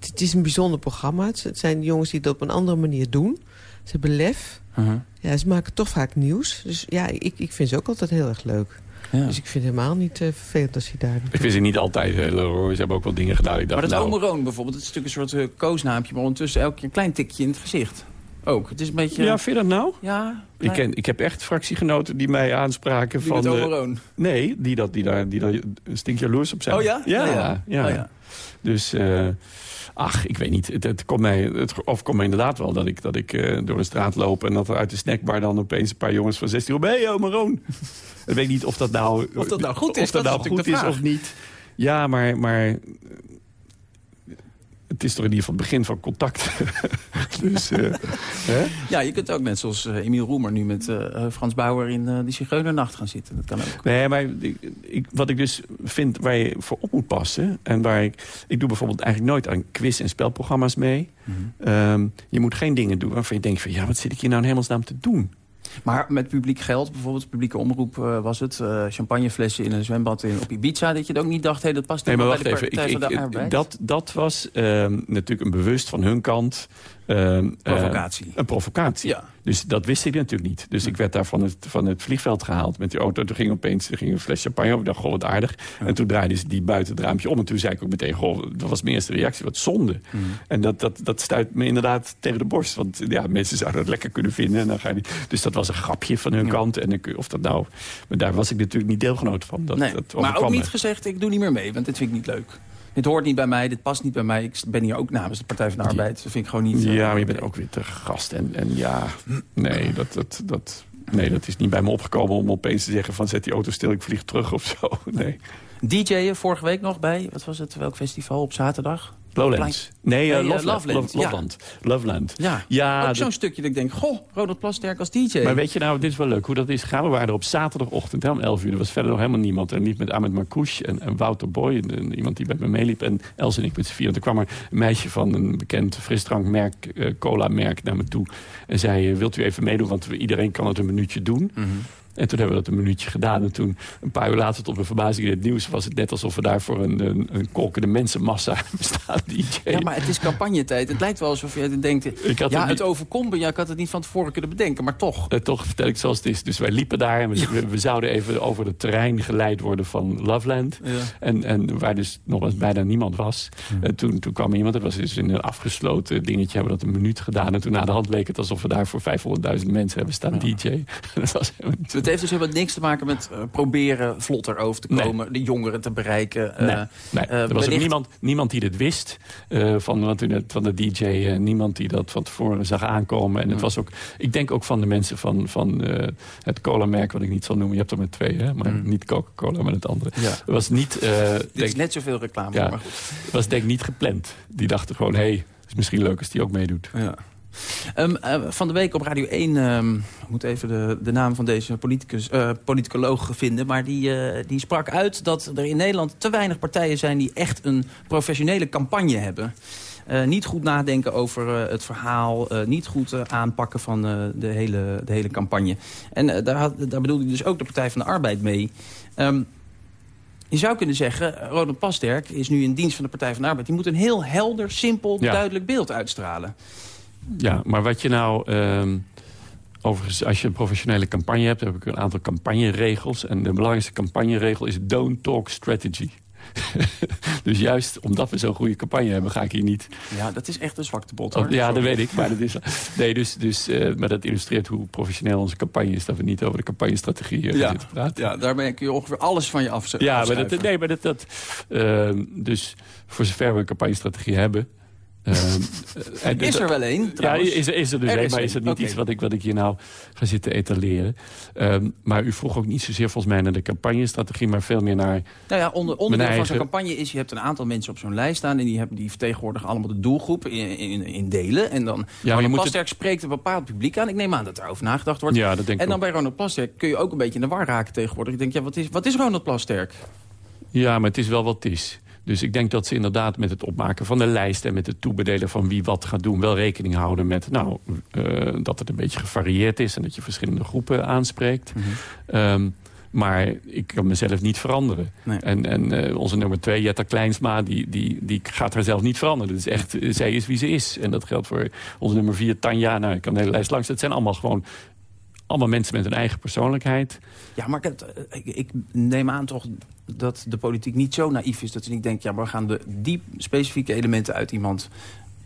Speaker 5: het is een bijzonder programma. Het zijn jongens die het op een andere manier doen. Ze hebben lef. Uh-huh. ja, ze maken toch vaak nieuws. Dus ja, ik, ik vind ze ook altijd heel erg leuk. Ja. Dus ik vind het helemaal niet uh, vervelend als hij daar...
Speaker 4: Ik vind ze niet altijd heel Ze hebben ook wel dingen gedaan. Ik dacht,
Speaker 3: maar dat
Speaker 4: nou...
Speaker 3: Omeroon bijvoorbeeld, het is natuurlijk een soort uh, koosnaampje... maar ondertussen elke keer een klein tikje in het gezicht. Ook. Het is een beetje...
Speaker 4: Ja, vind je dat nou?
Speaker 3: Ja.
Speaker 4: Ik, ken, ik heb echt fractiegenoten die mij aanspraken
Speaker 3: die
Speaker 4: van...
Speaker 3: De... Omeroon?
Speaker 4: Nee, die, dat, die daar, die daar stink jaloers op zijn.
Speaker 3: Oh ja?
Speaker 4: Ja,
Speaker 3: ja.
Speaker 4: ja. ja.
Speaker 3: Oh, ja.
Speaker 4: Dus... Uh, Ach, ik weet niet. Het, het, komt mij, het overkomt mij inderdaad wel dat ik, dat ik uh, door de straat loop... en dat er uit de snackbar dan opeens een paar jongens van 16 roepen... Hé, hey, oh, Maroon. *laughs* ik weet niet of dat nou,
Speaker 3: of dat nou goed is,
Speaker 4: of dat,
Speaker 3: dat
Speaker 4: nou goed is of niet. Ja, maar, maar het is toch in ieder geval het begin van contact. *laughs* dus, uh, hè?
Speaker 3: Ja, je kunt ook net zoals uh, Emiel Roemer nu met uh, Frans Bauer in die Zigeunernacht gaan zitten. Dat kan ook.
Speaker 4: Nee, maar ik, ik, wat ik dus vind waar je voor op moet passen... en waar ik... Ik doe bijvoorbeeld eigenlijk nooit aan quiz- en spelprogramma's mee. Mm -hmm. um, je moet geen dingen doen waarvan je denkt van... ja, wat zit ik hier nou in hemelsnaam te doen?
Speaker 3: Maar met publiek geld, bijvoorbeeld publieke omroep uh, was het... Uh, champagneflessen in een zwembad in, op Ibiza... dat je het ook niet dacht, hey, dat past
Speaker 4: nee,
Speaker 3: maar
Speaker 4: wacht
Speaker 3: bij de
Speaker 4: even. Ik,
Speaker 3: van de
Speaker 4: ik,
Speaker 3: Arbeid.
Speaker 4: Dat, dat was uh, natuurlijk een bewust van hun kant...
Speaker 3: provocatie.
Speaker 4: een provocatie.
Speaker 3: Ja.
Speaker 4: Dus dat wist ik natuurlijk niet. Dus ik werd daar van het, van het vliegveld gehaald met die auto. Toen ging opeens er ging een fles champagne op. Ik dacht, goh, wat aardig. Ja. En toen draaide ze die buiten het raampje om. En toen zei ik ook meteen, goh, dat was mijn eerste reactie. Wat zonde. Mm. En dat, dat, dat stuit me inderdaad tegen de borst. Want ja, mensen zouden het lekker kunnen vinden. En dan ga je. Dus dat was een grapje van hun ja. kant. En ik, of dat nou... Maar daar was ik natuurlijk niet deelgenoot van. Dat,
Speaker 3: nee,
Speaker 4: dat
Speaker 3: maar ook niet gezegd, ik doe niet meer mee. Want dit vind ik niet leuk. Dit hoort niet bij mij, dit past niet bij mij. Ik ben hier ook namens de Partij van de Arbeid. Dat vind ik gewoon niet...
Speaker 4: Ja, maar je bent ook weer te gast. En, en ja, nee, dat, dat, dat, nee, dat is niet bij me opgekomen om opeens te zeggen... van zet die auto stil, ik vlieg terug of zo. *laughs* Nee.
Speaker 3: DJ'en vorige week nog bij, wat was het, welk festival op zaterdag?
Speaker 4: Lowlands. Nee, uh,
Speaker 3: Nee,
Speaker 4: Loveland.
Speaker 3: Loveland, ja.
Speaker 4: Loveland.
Speaker 3: Ja,
Speaker 4: Ja,
Speaker 3: ook zo'n stukje dat ik denk, goh, Ronald Plasterk als DJ.
Speaker 4: Maar weet je nou, dit is wel leuk, hoe dat is gegaan. We waren er op zaterdagochtend hè, om 11 uur. Er was verder nog helemaal niemand. En liep met Ahmed Marcouch en, en Wouter Boy, en, en iemand die met me meeliep. En Els en ik met z'n vier. En toen kwam er een meisje van een bekend frisdrankmerk, eh, cola-merk, naar me toe. En zei, eh, wilt u even meedoen, want iedereen kan het een minuutje doen.
Speaker 3: Mhm.
Speaker 4: En toen hebben we dat een minuutje gedaan. En toen, een paar uur later, tot mijn verbazing in het nieuws... was het net alsof we daar voor een, een, een kolkende mensenmassa *laughs* bestaan. DJ.
Speaker 3: Ja, maar het is campagnetijd. Het lijkt wel alsof je denkt,
Speaker 4: Ik had
Speaker 3: ja,
Speaker 4: het
Speaker 3: het
Speaker 4: niet-
Speaker 3: overkomt me. Ja, ik had het niet van tevoren kunnen bedenken, maar toch.
Speaker 4: Eh, toch vertel ik zoals het is. Dus wij liepen daar en we, zouden even over het terrein geleid worden van Loveland.
Speaker 3: Ja.
Speaker 4: En, en waar dus nog eens bijna niemand was. En toen, toen kwam iemand, dat was dus in een afgesloten dingetje, hebben we dat een minuut gedaan. En toen na de hand leek het alsof we daar voor 500.000 mensen hebben staan DJ. *laughs* dat was helemaal niet.
Speaker 3: Het heeft dus helemaal niks te maken met eh, proberen vlotter over te
Speaker 4: Nee.
Speaker 3: komen. De jongeren te bereiken. eh,
Speaker 4: Nee, nee.
Speaker 3: eh,
Speaker 4: er was ook niemand, niemand die dit wist eh, van, wat u net, van de DJ. eh, niemand die dat van tevoren zag aankomen. En het was ook, ik denk ook van de mensen van, van eh, het cola-merk, wat ik niet zal noemen. Je hebt er maar twee, hè? maar niet Coca-Cola, maar het andere.
Speaker 3: Ja.
Speaker 4: Het was niet, eh,
Speaker 3: Dit
Speaker 4: denk,
Speaker 3: is net zoveel reclame,
Speaker 4: ja,
Speaker 3: maar goed.
Speaker 4: het was denk ik niet gepland. Die dachten gewoon, hé, hey, het is misschien leuk als die ook meedoet.
Speaker 3: Ja. Ehm, eh, van de week op Radio 1, ehm, ik moet even de, de naam van deze politicus, eh, politicoloog vinden... maar die, eh, die sprak uit dat er in Nederland te weinig partijen zijn... die echt een professionele campagne hebben. Eh, niet goed nadenken over het verhaal, niet goed aanpakken van de, hele, de hele campagne. En daar, had, daar bedoelde hij dus ook de Partij van de Arbeid mee... Ehm, je zou kunnen zeggen, Ronald Plasterk is nu in dienst van de Partij van de Arbeid. Die moet een heel helder, simpel,
Speaker 4: Ja.
Speaker 3: duidelijk beeld uitstralen.
Speaker 4: Ja, maar wat je nou... ehm, overigens, als je een professionele campagne hebt... heb ik een aantal campagneregels. En de belangrijkste campagneregel is don't talk strategy. *laughs* dus juist omdat we zo'n goede campagne hebben, ga ik hier niet...
Speaker 3: Ja, dat is echt een zwakte bot.
Speaker 4: Oh, ja, dat weet ik. Maar dat, is, nee, dus, dus, uh, maar dat illustreert hoe professioneel onze campagne is... dat we niet over de campagnestrategie uh,
Speaker 3: ja,
Speaker 4: zitten praten.
Speaker 3: Ja, daarmee kun je ongeveer alles van je af.
Speaker 4: Ja, maar dat, nee, maar dat... dat uh, dus voor zover we een campagnestrategie hebben...
Speaker 3: Uh, is er wel één,
Speaker 4: Ja, is, is er dus één, maar is het niet okay. iets wat ik, wat ik hier nou ga zitten etaleren. Um, maar u vroeg ook niet zozeer volgens mij naar de campagnestrategie... maar veel meer naar
Speaker 3: Nou ja, onder, onderdeel van zo'n campagne is... je hebt een aantal mensen op zo'n lijst staan... en die, hebben, die vertegenwoordigen allemaal de doelgroep in, in, in delen. En dan ja, Ronald Plasterk het... spreekt een bepaald publiek aan. Ik neem aan dat er over nagedacht wordt.
Speaker 4: Ja, dat denk
Speaker 3: en dan
Speaker 4: ook.
Speaker 3: bij Ronald Plasterk kun je ook een beetje in de war raken tegenwoordig. Ik denk, ja, wat is, wat is Ronald Plasterk?
Speaker 4: Ja, maar het is wel wat het is. Dus ik denk dat ze inderdaad met het opmaken van de lijst... en met het toebedelen van wie wat gaat doen... wel rekening houden met nou, uh, dat het een beetje gevarieerd is... en dat je verschillende groepen aanspreekt. Mm -hmm. um, maar ik kan mezelf niet veranderen.
Speaker 3: Nee.
Speaker 4: En, en uh, onze nummer twee, Jetta Kleinsma, die, die, die gaat haarzelf niet veranderen. Dus echt, uh, zij is wie ze is. En dat geldt voor onze nummer vier, Tanja. Nou, ik kan de hele lijst langs. Dat zijn allemaal gewoon allemaal mensen met een eigen persoonlijkheid.
Speaker 3: Ja, maar ik, ik, neem aan toch dat de politiek niet zo naïef is... dat ze niet denkt, ja, maar we gaan de, die specifieke elementen uit iemand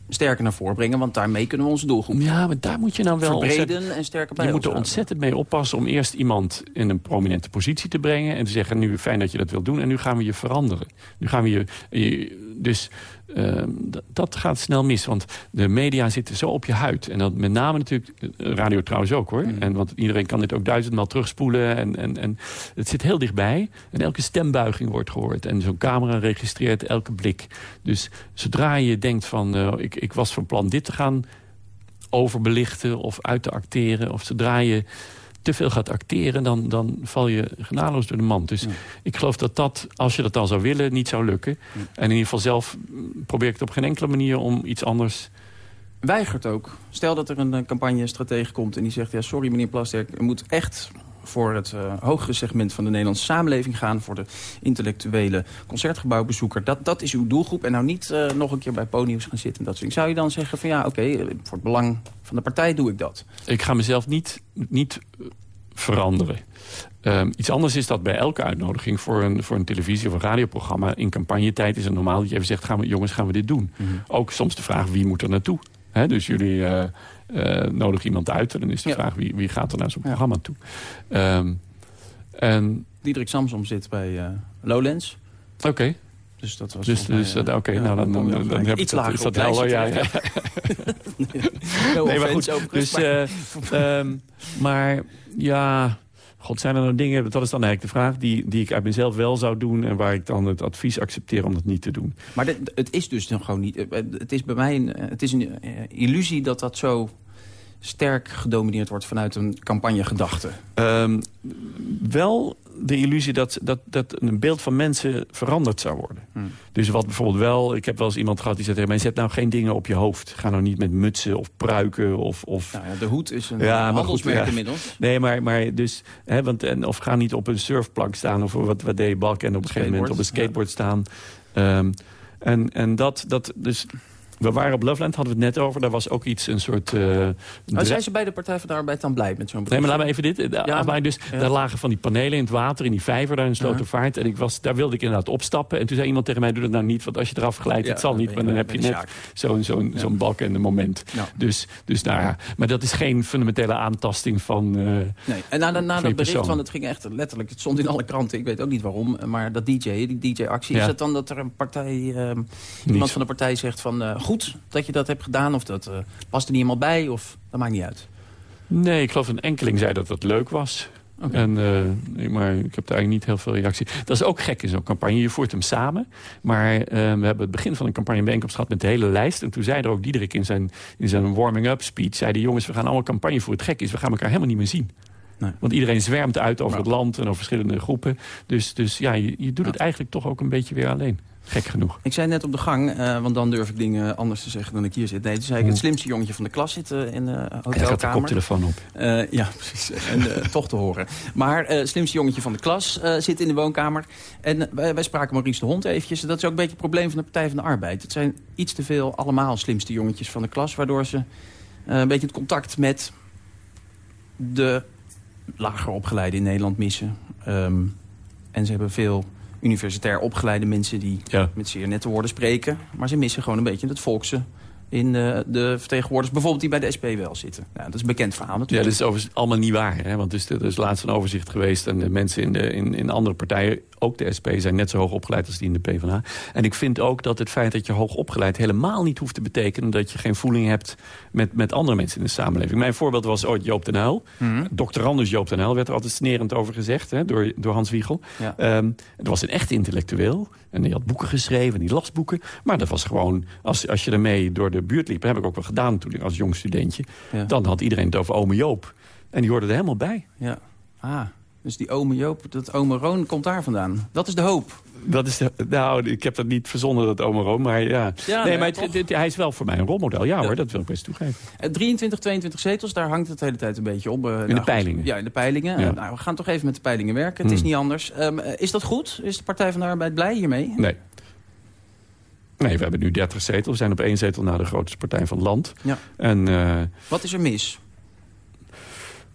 Speaker 3: sterker naar voren brengen. Want daarmee kunnen we onze doelgroep
Speaker 4: Ja, maar daar moet je nou wel
Speaker 3: verbreden en sterker bij
Speaker 4: Je moet er ontzettend mee oppassen om eerst iemand in een prominente positie te brengen. En te zeggen, nu fijn dat je dat wilt doen. En nu gaan we je veranderen. Nu gaan we je... je dus uh, dat gaat snel mis. Want de media zitten zo op je huid. En dat met name natuurlijk, radio trouwens ook hoor. Mm. En want iedereen kan dit ook duizendmaal terugspoelen. En, en, en het zit heel dichtbij. En elke stembuiging wordt gehoord. En zo'n camera registreert elke blik. Dus zodra je denkt van, uh, ik, ik was van plan dit te gaan overbelichten of uit te acteren. Of zodra je te veel gaat acteren, dan, dan val je genadeloos door de mand. Dus ja. ik geloof dat dat, als je dat dan zou willen, niet zou lukken. Ja. En in ieder geval zelf probeer ik het op geen enkele manier om iets anders...
Speaker 3: Weigert ook. Stel dat er een campagne-stratege komt en die zegt... ja, sorry meneer Plasterk, er moet echt voor het uh, hogere segment van de Nederlandse samenleving gaan... voor de intellectuele concertgebouwbezoeker. Dat, dat is uw doelgroep. En nou niet uh, nog een keer bij podiums gaan zitten. En dat soort. Zou je dan zeggen van ja, oké, okay, voor het belang van de partij doe ik dat?
Speaker 4: Ik ga mezelf niet, niet veranderen. Um, iets anders is dat bij elke uitnodiging voor een, voor een televisie- of een radioprogramma... in campagnetijd is het normaal dat je even zegt... Gaan we, jongens, gaan we dit doen? Mm -hmm. Ook soms de vraag, wie moet er naartoe? He, dus jullie uh, uh, nodigen iemand uit en dan is de ja. vraag... wie, wie gaat er naar zo'n ja. programma toe? Um, en...
Speaker 3: Diederik Samsom zit bij uh, Lowlands.
Speaker 4: Oké. Okay.
Speaker 3: Dus dat was
Speaker 4: dus, dus, Oké, okay, ja, nou dan, dan, dan, dan heb
Speaker 3: iets lager
Speaker 4: is dat helder. Ja, ja. *laughs* nee, maar goed. Dus, um, maar ja... God, zijn er nou dingen, dat is dan eigenlijk de vraag... Die, die ik uit mezelf wel zou doen... en waar ik dan het advies accepteer om dat niet te doen.
Speaker 3: Maar dit, het is dus nog gewoon niet... Het is bij mij een, het is een illusie dat dat zo sterk gedomineerd wordt vanuit een campagnegedachte.
Speaker 4: Um, wel de illusie dat, dat, dat een beeld van mensen veranderd zou worden. Hmm. Dus wat bijvoorbeeld wel... Ik heb wel eens iemand gehad die zei tegen mij... zet nou geen dingen op je hoofd. Ga nou niet met mutsen of pruiken of... of...
Speaker 3: Nou ja, de hoed is een ja, handelsmerk goed, ja. inmiddels.
Speaker 4: Nee, maar, maar dus... Hè, want, en, of ga niet op een surfplank staan... of wat, wat deed Balk en op een gegeven moment op een skateboard staan. Um, en, en dat, dat... Dus we waren op Loveland, hadden we het net over. Daar was ook iets, een soort... Uh,
Speaker 3: oh, zijn ze bij de Partij van de Arbeid dan blij met zo'n
Speaker 4: Nee, maar laat me even dit. Ja, maar dus, ja. Daar lagen van die panelen in het water, in die vijver daar in Slotervaart. En ik was, daar wilde ik inderdaad opstappen. En toen zei iemand tegen mij, doe dat nou niet. Want als je eraf glijdt, het zal niet. Maar dan heb je net zo'n zo'n zo'n balk en een moment. Dus, dus ja. Maar dat is geen fundamentele aantasting van uh,
Speaker 3: Nee, en na, na, na dat bericht van, het ging echt letterlijk... Het stond in alle kranten, ik weet ook niet waarom. Maar dat DJ, die DJ-actie, is het dan dat er een partij... Uh, iemand van de partij zegt van... Uh, goed dat je dat hebt gedaan? Of dat uh, past er niet helemaal bij? Of dat maakt niet uit?
Speaker 4: Nee, ik geloof een enkeling zei dat het leuk was. Okay. En, uh, maar ik heb daar eigenlijk niet heel veel reactie. Dat is ook gek in zo'n campagne. Je voert hem samen. Maar uh, we hebben het begin van een campagne bijeenkomst gehad met de hele lijst. En toen zei er ook Diederik in zijn, in zijn warming-up speech... zei de jongens, we gaan allemaal campagne voeren. Het gek is, we gaan elkaar helemaal niet meer zien. Nee. Want iedereen zwermt uit over het land en over verschillende groepen. Dus, dus ja, je, je doet ja. het eigenlijk toch ook een beetje weer alleen. Gek genoeg.
Speaker 3: Ik zei net op de gang, uh, want dan durf ik dingen anders te zeggen dan ik hier zit. Nee, toen zei ik, het slimste jongetje van de klas zit uh, in de hotelkamer.
Speaker 4: Hij had de koptelefoon op.
Speaker 3: Uh, ja, *laughs* precies. en *laughs* toch te horen. Maar het slimste jongetje van de klas zit in de woonkamer. En wij, wij, spraken Maurice de Hond eventjes. Dat is ook een beetje het probleem van de Partij van de Arbeid. Het zijn iets te veel allemaal slimste jongetjes van de klas. Waardoor ze een beetje het contact met de lager opgeleiden in Nederland missen. Um, en ze hebben veel universitair opgeleide mensen die
Speaker 4: Ja.
Speaker 3: met zeer nette woorden spreken. Maar ze missen gewoon een beetje het volkse in de, de vertegenwoordigers. Bijvoorbeeld die bij de SP wel zitten. Nou, dat is een bekend verhaal
Speaker 4: Ja,
Speaker 3: natuurlijk.
Speaker 4: dat is overigens allemaal niet waar. Hè? Want dus, er is laatst een overzicht geweest... en de mensen in, de, in, in andere partijen, ook de SP... zijn net zo hoog opgeleid als die in de PvdA. En ik vind ook dat het feit dat je hoog opgeleid... helemaal niet hoeft te betekenen... dat je geen voeling hebt met, met andere mensen in de samenleving. Mijn voorbeeld was ooit Joop den Uyl.
Speaker 3: Mhm.
Speaker 4: Doctorandus Joop den Uyl werd er altijd snerend over gezegd... Hè, door, door Hans Wiegel.
Speaker 3: Ja.
Speaker 4: Ehm, het was een echte intellectueel. En die had boeken geschreven en die las boeken. Maar dat was gewoon, als, als je ermee door de buurt liep... heb ik ook wel gedaan toen ik als jong studentje...
Speaker 3: Ja.
Speaker 4: dan had iedereen het over ome Joop. En die hoorde er helemaal bij.
Speaker 3: Ja. Ah, dus die ome Joop, dat ome Roon komt daar vandaan. Dat is de hoop.
Speaker 4: Dat is de, nou, ik heb dat niet verzonnen, dat ome Room, maar ja.
Speaker 3: Ja,
Speaker 4: nee,
Speaker 3: ja,
Speaker 4: maar het- hij is wel voor mij een rolmodel. Ja,
Speaker 3: Ja.
Speaker 4: hoor, dat wil ik best toegeven.
Speaker 3: Eh, 23, 22 zetels, daar hangt het de hele tijd een beetje op. eh, nou
Speaker 4: de
Speaker 3: goed.
Speaker 4: peilingen.
Speaker 3: Ja, in de peilingen.
Speaker 4: Ja.
Speaker 3: Eh, nou, we gaan toch even met de peilingen werken. Het is
Speaker 4: Hmm.
Speaker 3: niet anders. Ehm, eh, is dat goed? Is de Partij van de Arbeid blij hiermee?
Speaker 4: Nee. Nee, we hebben nu 30 zetels. We zijn op één zetel na de grootste partij van het land.
Speaker 3: Ja.
Speaker 4: En eh,
Speaker 3: Wat is er mis?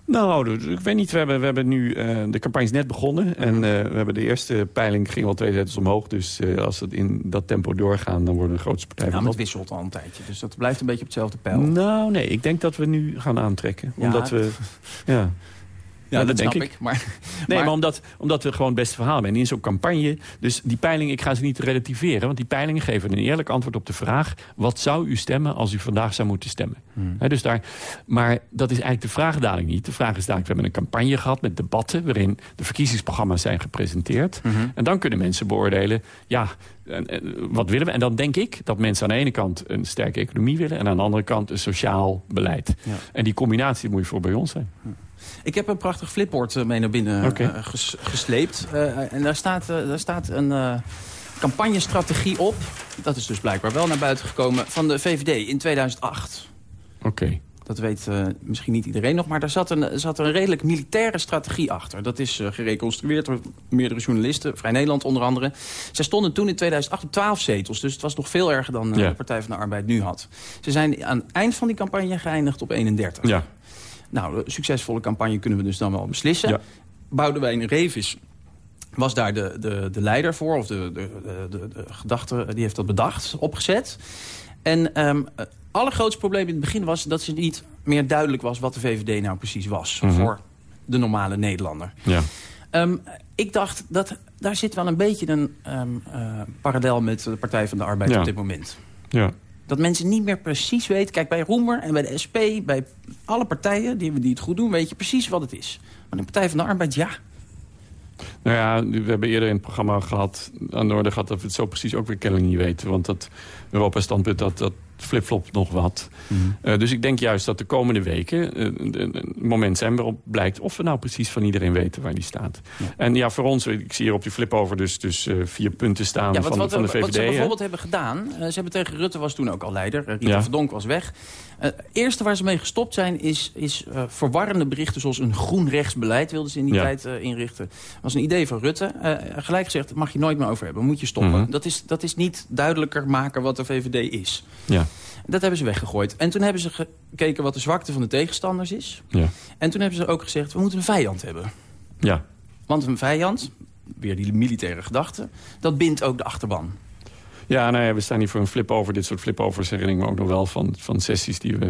Speaker 4: Nou, dus ik weet niet. We hebben, we hebben nu eh, de campagne is net begonnen. En eh, we hebben de eerste peiling ging al twee zetels omhoog. Dus eh, als we in dat tempo doorgaan, dan worden we de grootste partij
Speaker 3: Nou, maar
Speaker 4: het
Speaker 3: het wisselt al een tijdje. Dus dat blijft een beetje op hetzelfde pijl.
Speaker 4: Nou, nee. Ik denk dat we nu gaan aantrekken.
Speaker 3: Ja.
Speaker 4: Omdat we... Ja.
Speaker 3: Ja,
Speaker 4: dat
Speaker 3: dat
Speaker 4: denk
Speaker 3: snap
Speaker 4: ik.
Speaker 3: ik. Maar,
Speaker 4: Nee,
Speaker 3: maar-
Speaker 4: maar, omdat, omdat we gewoon het beste verhaal hebben. En in zo'n campagne... Dus die peilingen, ik ga ze niet relativeren. Want die peilingen geven een eerlijk antwoord op de vraag... wat zou u stemmen als u vandaag zou moeten stemmen?
Speaker 3: Hmm.
Speaker 4: Dus daar, maar dat is eigenlijk de vraag dadelijk niet. De vraag is dadelijk, we hebben een campagne gehad met debatten... waarin de verkiezingsprogramma's zijn gepresenteerd.
Speaker 3: Mhm.
Speaker 4: En dan kunnen mensen beoordelen... ja, en- en wat willen we? En dan denk ik dat mensen aan de ene kant een sterke economie willen... en aan de andere kant een sociaal beleid.
Speaker 3: Ja.
Speaker 4: En die combinatie moet je voor bij ons zijn.
Speaker 3: Ik heb een prachtig flipboard eh, mee naar binnen eh, ges- gesleept. Eh, en daar staat, daar staat een campagnestrategie op. Dat is dus blijkbaar wel naar buiten gekomen van de VVD in 2008.
Speaker 4: Oké.
Speaker 3: Dat weet misschien niet iedereen nog, maar daar zat een, zat een redelijk militaire strategie achter. Dat is gereconstrueerd door meerdere journalisten, Vrij Nederland onder andere. Zij stonden toen in 2008 op 12 zetels, dus het was nog veel erger dan
Speaker 4: Ja.
Speaker 3: de Partij van de Arbeid nu had. Ze zijn aan het eind van die campagne geëindigd op 31.
Speaker 4: Ja.
Speaker 3: Nou, de succesvolle campagne kunnen we dus dan wel beslissen.
Speaker 4: Ja.
Speaker 3: Boudewijn Revis was daar de, de, de leider voor, of de, de, de, gedachte, die heeft dat bedacht, opgezet. En ehm het allergrootste probleem in het begin was dat ze niet meer duidelijk was wat de VVD nou precies was
Speaker 4: Mhm.
Speaker 3: voor de normale Nederlander.
Speaker 4: Ja.
Speaker 3: Ehm, ik dacht, dat daar zit wel een beetje een ehm, eh, parallel met de Partij van de Arbeid
Speaker 4: Ja.
Speaker 3: op dit moment.
Speaker 4: Ja.
Speaker 3: Dat mensen niet meer precies weten... Kijk, bij Roemer en bij de SP, bij alle partijen die, het goed doen... weet je precies wat het is. Maar de Partij van de Arbeid, ja.
Speaker 4: Nou ja, we hebben eerder in het programma gehad, aan de orde gehad... dat we het zo precies ook weer kennelijk niet weten. Want dat Europa-standpunt, dat, dat flipflopt nog wat. Eh, dus ik denk juist dat de komende weken eh, een, een moment zijn waarop blijkt... of we nou precies van iedereen weten waar die staat. En ja, voor ons, ik zie hier op die flip over dus, dus eh, vier punten staan
Speaker 3: ja
Speaker 4: van,
Speaker 3: wat,
Speaker 4: de- van de VVD.
Speaker 3: wat ze bijvoorbeeld hebben gedaan... eh, ze hebben tegen Rutte, was toen ook al leider. eh, Rita
Speaker 4: Ja.
Speaker 3: Verdonk was weg. Eh, Het eerste waar ze mee gestopt zijn... is, is eh, verwarrende berichten zoals een groen rechtsbeleid... wilden ze in die tijd eh, inrichten. Dat was een idee van Rutte. Eh, gelijk gezegd, mag je nooit meer over hebben. Moet je stoppen.
Speaker 4: Mhm.
Speaker 3: dat, is, dat is niet duidelijker maken wat de VVD is.
Speaker 4: Ja,
Speaker 3: Dat hebben ze weggegooid. En toen hebben ze gekeken wat de zwakte van de tegenstanders is.
Speaker 4: ja,
Speaker 3: En toen hebben ze ook gezegd, we moeten een vijand hebben.
Speaker 4: ja.
Speaker 3: Want een vijand, weer die militaire gedachte... dat bindt ook de achterban.
Speaker 4: Ja, nou ja, we staan hier voor een flip-over. Dit soort flip-overs herinner ik me ook nog wel van, van sessies die we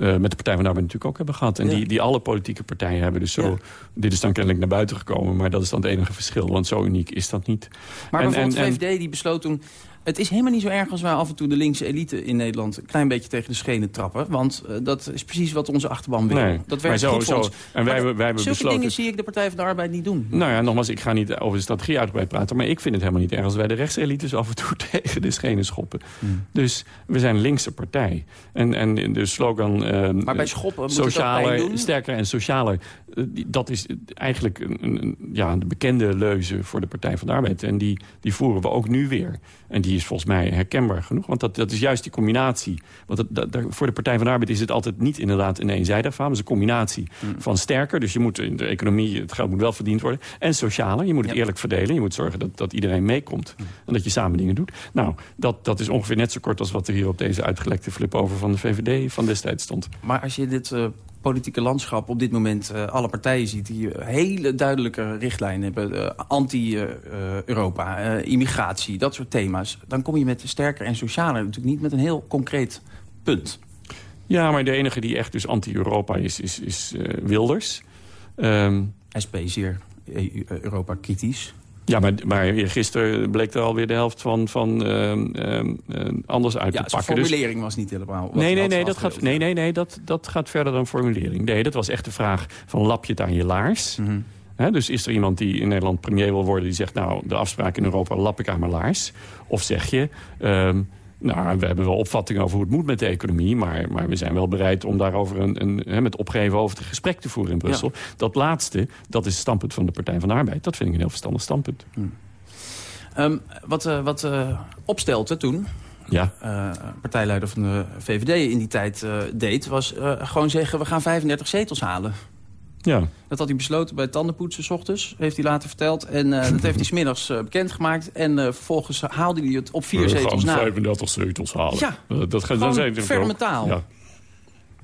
Speaker 4: eh, met de Partij van de Arbeid natuurlijk ook hebben gehad. En
Speaker 3: Ja.
Speaker 4: die, die alle politieke partijen hebben. Dus zo,
Speaker 3: Ja.
Speaker 4: dit is dan kennelijk naar buiten gekomen. Maar dat is dan het enige verschil. Want zo uniek is dat niet.
Speaker 3: Maar
Speaker 4: En-
Speaker 3: bijvoorbeeld
Speaker 4: en-
Speaker 3: de VVD die besloot toen... het is helemaal niet zo erg als wij af en toe de linkse elite in Nederland... een klein beetje tegen de schenen trappen. Want eh, dat is precies wat onze achterban wil.
Speaker 4: Nee,
Speaker 3: dat werkt
Speaker 4: zo,
Speaker 3: goed voor
Speaker 4: zo.
Speaker 3: ons.
Speaker 4: En wij, hebben- wij hebben
Speaker 3: Zulke
Speaker 4: besloten...
Speaker 3: dingen zie ik de Partij van de Arbeid niet doen.
Speaker 4: Nou ja, nogmaals, ik ga niet over de strategie uitgebreid praten... maar ik vind het helemaal niet erg als wij de rechtselites af en toe *laughs* tegen de schenen schoppen.
Speaker 3: Hmm.
Speaker 4: Dus we zijn linkse partij. En, en de slogan... eh,
Speaker 3: Maar bij schoppen
Speaker 4: socialer,
Speaker 3: doen.
Speaker 4: sterker en socialer. eh, die- Dat is eigenlijk een, een, een- ja, de bekende leuze voor de Partij van de Arbeid. En die, die voeren we ook nu weer. En die is volgens mij herkenbaar genoeg. Want dat, dat is juist die combinatie. Want dat, dat, voor de Partij van de Arbeid is het altijd niet inderdaad een eenzijdig verhaal. Het is een combinatie
Speaker 3: Hmm.
Speaker 4: van sterker. Dus je moet in de economie, het geld moet wel verdiend worden. En socialer. Je moet het
Speaker 3: Ja.
Speaker 4: eerlijk verdelen. Je moet zorgen dat, dat iedereen meekomt. En dat je samen dingen doet. Nou, dat, dat is ongeveer net zo kort als wat er hier op deze uitgelekte flip over van de VVD van destijds stond.
Speaker 3: Maar als je dit eh, politieke landschap op dit moment uh, alle partijen ziet... die hele duidelijke richtlijnen hebben. Uh, Anti-Europa, uh, immigratie, dat soort thema's. Dan kom je met sterker en socialer natuurlijk niet met een heel concreet punt.
Speaker 4: Ja, maar de enige die echt dus anti-Europa is, is, is Wilders. Um,
Speaker 3: SP zeer Europa-kritisch.
Speaker 4: Ja, maar, maar gisteren bleek er alweer de helft van, van uh, uh, anders uit
Speaker 3: ja,
Speaker 4: te pakken.
Speaker 3: de dus- formulering was niet helemaal...
Speaker 4: Nee, nee, nee, dat gaat, nee, nee, nee dat, dat gaat verder dan formulering. Nee, dat was echt de vraag van lap je het aan je laars? Mm dus is er iemand die in Nederland premier wil worden... die zegt, nou, de afspraak in Europa lap ik aan mijn laars? Of zeg je... nou, we hebben wel opvattingen over hoe het moet met de economie... maar, maar we zijn wel bereid om daarover een, een, hè, met opgeven over het gesprek te voeren in Brussel. Dat laatste, dat is het standpunt van de Partij van de Arbeid. Dat vind ik een heel verstandig standpunt.
Speaker 3: Hmm. Um, wat uh, wat uh, opstelte toen,
Speaker 4: ja.
Speaker 3: Uh, partijleider van de VVD in die tijd deed... was gewoon zeggen, we gaan 35 zetels halen.
Speaker 4: Ja.
Speaker 3: Dat had hij besloten bij tandenpoetsen s ochtends, heeft hij later verteld. En uh, dat heeft hij *laughs* smiddags uh, bekendgemaakt. En uh, vervolgens haalde hij het op vier
Speaker 4: We
Speaker 3: zetels na.
Speaker 4: 35 zetels halen.
Speaker 3: Ja,
Speaker 4: dat gaat
Speaker 3: dan
Speaker 4: zijn
Speaker 3: fermentaal.
Speaker 4: Ja.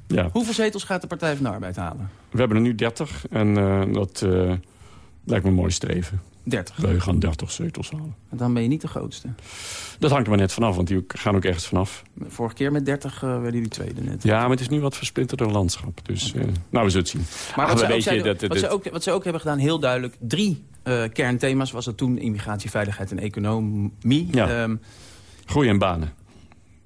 Speaker 4: Ja.
Speaker 3: Hoeveel zetels gaat de Partij van de Arbeid halen?
Speaker 4: We hebben er nu 30 en dat lijkt me een mooi streven.
Speaker 3: 30?
Speaker 4: Wij gaan 30 zetels halen.
Speaker 3: En dan ben je niet de grootste?
Speaker 4: Dat hangt er maar net vanaf, want die gaan ook ergens vanaf.
Speaker 3: Vorige keer met 30 uh, werden jullie tweede net.
Speaker 4: Ja, maar het is nu wat versplinterde landschap. Dus okay. uh, nou, we zullen het zien.
Speaker 3: Maar wat, ze ook, zeiden, dat, wat, ze ook, wat ze ook hebben gedaan, heel duidelijk... drie uh, kernthema's was het toen immigratie, veiligheid en economie.
Speaker 4: Ja. Um, Groei en banen.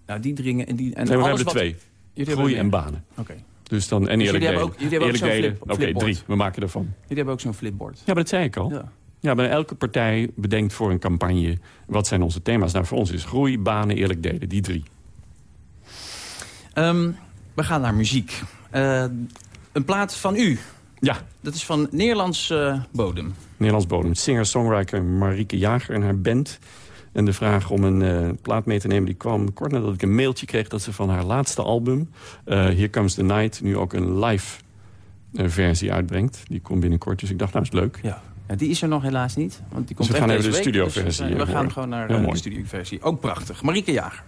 Speaker 3: Nou, die dringen... En, die, en
Speaker 4: nee, we
Speaker 3: alles
Speaker 4: hebben er
Speaker 3: wat,
Speaker 4: twee.
Speaker 3: Jullie
Speaker 4: Groei en banen.
Speaker 3: Oké. Okay.
Speaker 4: Dus dan, en
Speaker 3: dus
Speaker 4: eerlijk
Speaker 3: jullie
Speaker 4: delen.
Speaker 3: Hebben ook, jullie hebben
Speaker 4: eerlijk
Speaker 3: ook
Speaker 4: delen. Oké, okay, drie. We maken ervan.
Speaker 3: Jullie hebben ook zo'n flipboard.
Speaker 4: Ja, maar dat zei ik al.
Speaker 3: Ja.
Speaker 4: Ja, maar elke partij bedenkt voor een campagne... wat zijn onze thema's. Nou, voor ons is groei, banen, eerlijk delen. Die drie.
Speaker 3: Um, we gaan naar muziek. Uh, een plaat van u.
Speaker 4: Ja.
Speaker 3: Dat is van Nederlands uh, bodem.
Speaker 4: Nederlands bodem. Singer-songwriter Marieke Jager en haar band. En de vraag om een uh, plaat mee te nemen... die kwam kort nadat ik een mailtje kreeg... dat ze van haar laatste album... Here Comes the Night... nu ook een live versie uitbrengt. Die komt binnenkort, dus ik dacht, nou is leuk.
Speaker 3: Ja. Ja, die is er nog helaas niet. Want die komt
Speaker 4: dus we gaan even de studioversie
Speaker 3: dus we, we gaan gewoon naar de studioversie. Ook prachtig. Marieke Jager.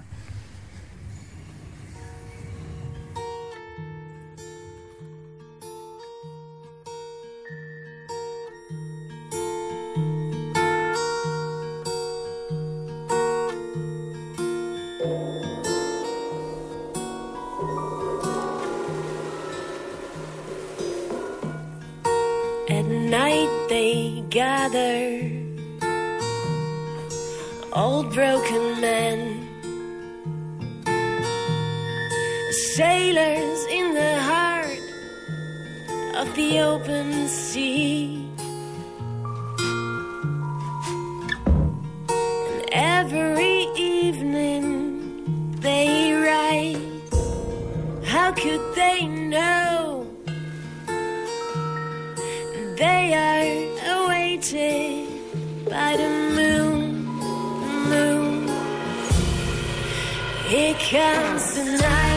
Speaker 6: Gather old broken men sailors in the heart of the open sea. And every evening they write how could they know? They are awaited by the moon, moon. Here comes the night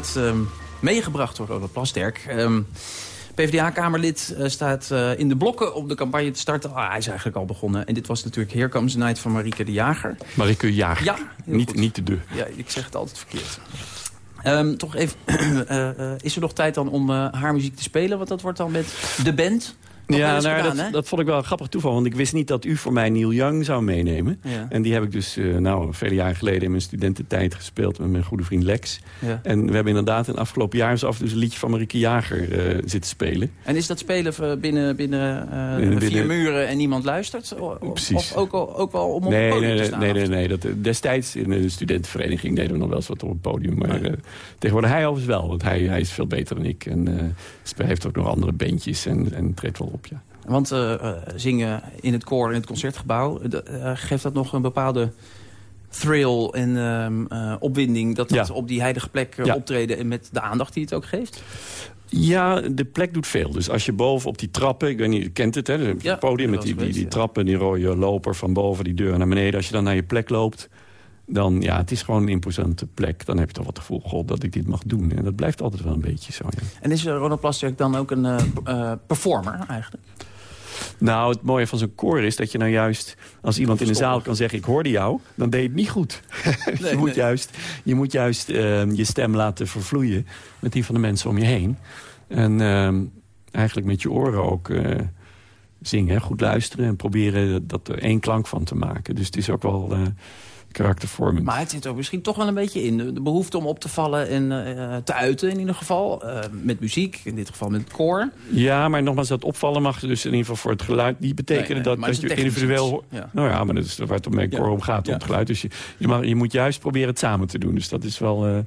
Speaker 3: plaat ehm, meegebracht door Ronald Plasterk. Ehm, PvdA-kamerlid uh, staat uh, in de blokken om de campagne te starten. Ah, hij is eigenlijk al begonnen. En dit was natuurlijk Here Comes the Night van Marieke de Jager.
Speaker 4: Marieke Jager.
Speaker 3: Ja,
Speaker 4: niet, niet de.
Speaker 3: Ja, ik zeg het altijd verkeerd. Um, toch even, uh, *clears throat* is er nog tijd dan om haar muziek te spelen? Want dat wordt dan met de band
Speaker 4: ja, nou, dat, dat, vond ik wel een grappig toeval. Want ik wist niet dat u voor mij Neil Young zou meenemen. Ja. En die heb ik dus uh, nou, vele jaren geleden in mijn studententijd gespeeld... met mijn goede vriend Lex. Ja. En we hebben inderdaad in het afgelopen jaar... af dus een liedje van Marieke Jager uh, zitten spelen.
Speaker 3: En is dat spelen binnen, binnen, uh, binnen vier muren en niemand luistert? O,
Speaker 4: Precies.
Speaker 3: Of ook, ook wel om op
Speaker 4: nee,
Speaker 3: het podium
Speaker 4: nee,
Speaker 3: te staan?
Speaker 4: Nee, nee, nee. Dat, destijds in de studentenvereniging deden we nog wel eens wat op het podium. Maar oh tegenwoordig hij overigens wel. Want hij, hij is veel beter dan ik. En hij heeft ook nog andere bandjes en, en treedt wel op, ja.
Speaker 3: Want uh, zingen in het koor in het concertgebouw... Uh, geeft dat nog een bepaalde thrill en uh, opwinding... dat dat ja. op die heilige plek ja. optreden en met de aandacht die het ook geeft?
Speaker 4: Ja, de plek doet veel. Dus als je boven op die trappen, ik weet niet, je kent het, hè? Het ja, podium met die, die, die, trappen, die rode loper van boven die deur naar beneden. Als je dan naar je plek loopt, dan, ja, het is gewoon een imposante plek. Dan heb je toch wat gevoel, god, dat ik dit mag doen. En dat blijft altijd wel een beetje zo, ja.
Speaker 3: En is Ronald Plasterk dan ook een uh, performer, eigenlijk?
Speaker 4: Nou, het mooie van zo'n koor is dat je nou juist... als iemand in de zaal kan zeggen, ik hoorde jou... dan deed je het niet goed. *laughs* Nee, je, moet nee. juist, je moet juist uh, je stem laten vervloeien... met die van de mensen om je heen. En uh, eigenlijk met je oren ook uh, zingen, goed luisteren... en proberen dat er één klank van te maken. Dus het is ook wel
Speaker 3: Maar het zit er misschien toch wel een beetje in. De behoefte om op te vallen en uh, te uiten in ieder geval. Uh, met muziek, in dit geval met het koor.
Speaker 4: Ja, maar nogmaals, dat opvallen mag dus in ieder geval voor het geluid niet betekenen nee, nee, dat, dat je individueel... Ja. Nou ja, maar dat is waar het om koor om gaat, om het geluid. Dus je, je, mag, je moet juist proberen het samen te doen. Dus dat is wel